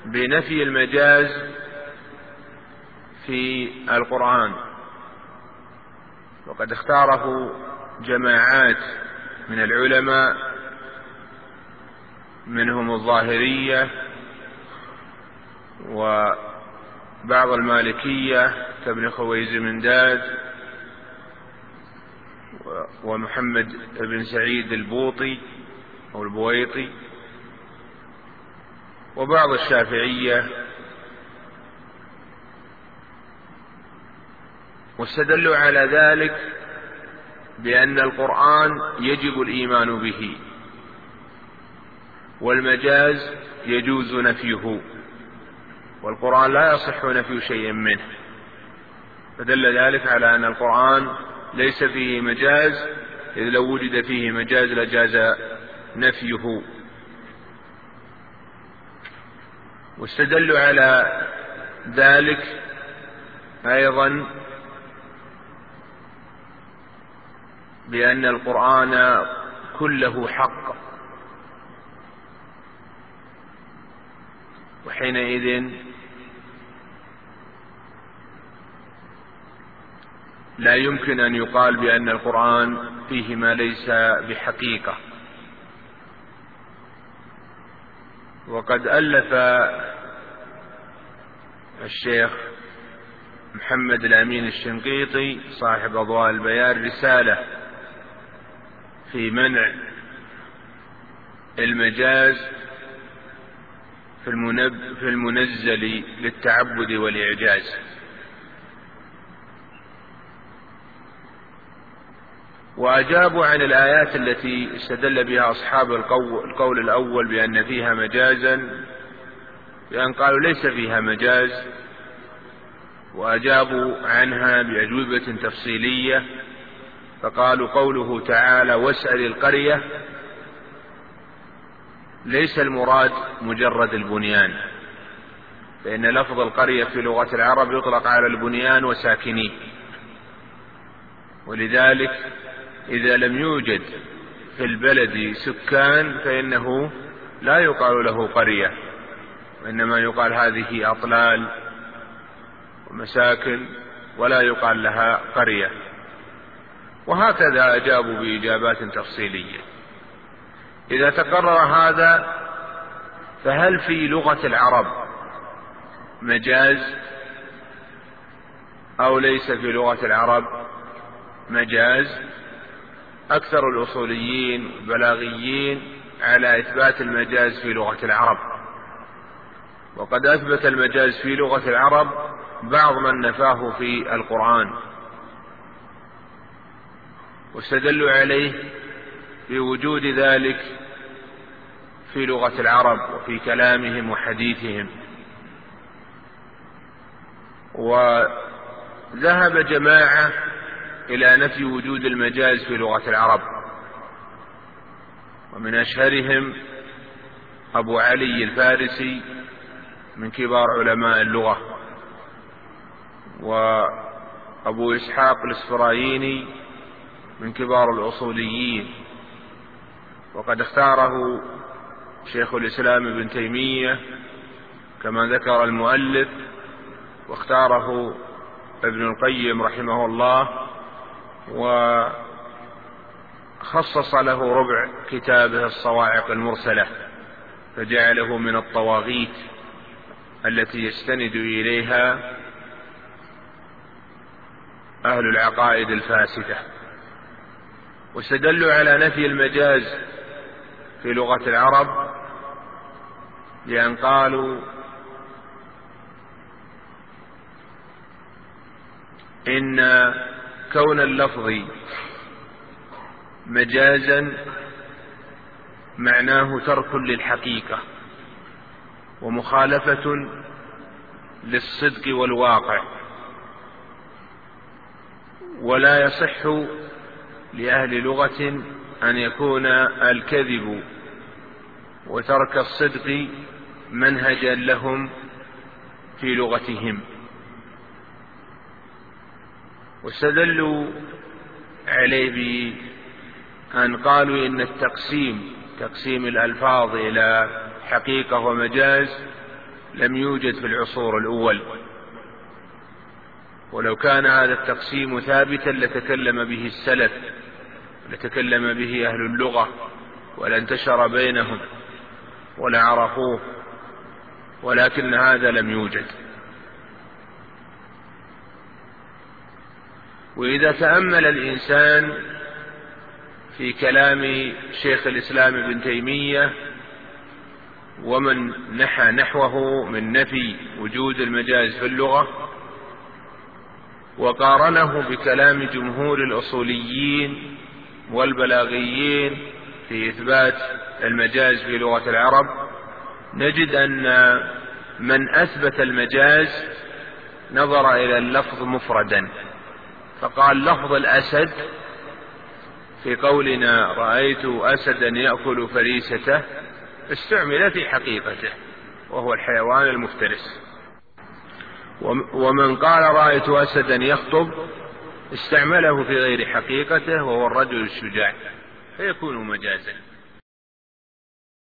بنفي المجاز في القرآن وقد اختاره جماعات من العلماء منهم الظاهرية وبعض المالكية كابن خويز من داد ومحمد بن سعيد البوطي أو البويطي وبعض الشافعية. واستدلوا على ذلك بأن القرآن يجب الإيمان به. والمجاز يجوز نفيه والقرآن لا يصح نفي شيء منه. فدل ذلك على أن القرآن ليس فيه مجاز إذ لو وجد فيه مجاز لجاز نفيه. واستدلوا على ذلك أيضا بأن القرآن كله حق. وحينئذ لا يمكن أن يقال بأن القرآن فيه ما ليس بحقيقة. وقد ألف الشيخ محمد الأمين الشنقيطي صاحب أضواء البيان رسالة في منع المجاز في, المنب في المنزل للتعبد والإعجاز. وأجابوا عن الآيات التي استدل بها أصحاب القول الأول بأن فيها مجازا بأن قالوا ليس فيها مجاز وأجابوا عنها بأجوبة تفصيلية فقالوا قوله تعالى واسأل القرية ليس المراد مجرد البنيان فإن لفظ القرية في لغة العرب يطلق على البنيان وساكنيه ولذلك إذا لم يوجد في البلد سكان فإنه لا يقال له قرية وإنما يقال هذه أطلال ومساكن ولا يقال لها قرية. وهكذا أجابوا بإجابات تفصيلية. إذا تقرر هذا فهل في لغة العرب مجاز؟ أو ليس في لغة العرب مجاز؟ أكثر الأصوليين البلاغيين على إثبات المجاز في لغة العرب. وقد أثبت المجاز في لغة العرب بعض من نفاه في القرآن. واستدلوا عليه بوجود ذلك في لغة العرب وفي كلامهم وحديثهم. وذهب جماعة إلى نفي وجود المجاز في لغة العرب. ومن أشهرهم أبو علي الفارسي من كبار علماء اللغة. وأبو إسحاق الإسفرايني من كبار الأصوليين. وقد اختاره شيخ الإسلام ابن تيمية كما ذكر المؤلف واختاره ابن القيم رحمه الله وخصص له ربع كتابه الصواعق المرسلة فجعله من الطواغيت التي يستند إليها أهل العقائد الفاسدة. واستدلوا على نفي المجاز في لغة العرب بأن قالوا إن كون اللفظ مجازا معناه ترك للحقيقة ومخالفة للصدق والواقع ولا يصح لأهل لغة أن يكون الكذب وترك الصدق منهجا لهم في لغتهم. واستدلوا عليه بأن قالوا إن التقسيم تقسيم الألفاظ إلى حقيقة ومجاز لم يوجد في العصور الأول. ولو كان هذا التقسيم ثابتا لتكلم به السلف لتكلم به أهل اللغة ولانتشر بينهم ولعرفوه. ولكن هذا لم يوجد. وإذا تأمل الإنسان في كلام شيخ الإسلام ابن تيمية ومن نحى نحوه من نفي وجود المجاز في اللغة وقارنه بكلام جمهور الأصوليين والبلاغيين في إثبات المجاز في لغة العرب نجد أن من أثبت المجاز نظر إلى اللفظ مفردا فقال لفظ الأسد في قولنا رأيت أسدا يأكل فريسته استعمل في حقيقته وهو الحيوان المفترس. ومن قال رأيت أسدا يخطب استعمله في غير حقيقته وهو الرجل الشجاع فيكون مجازا.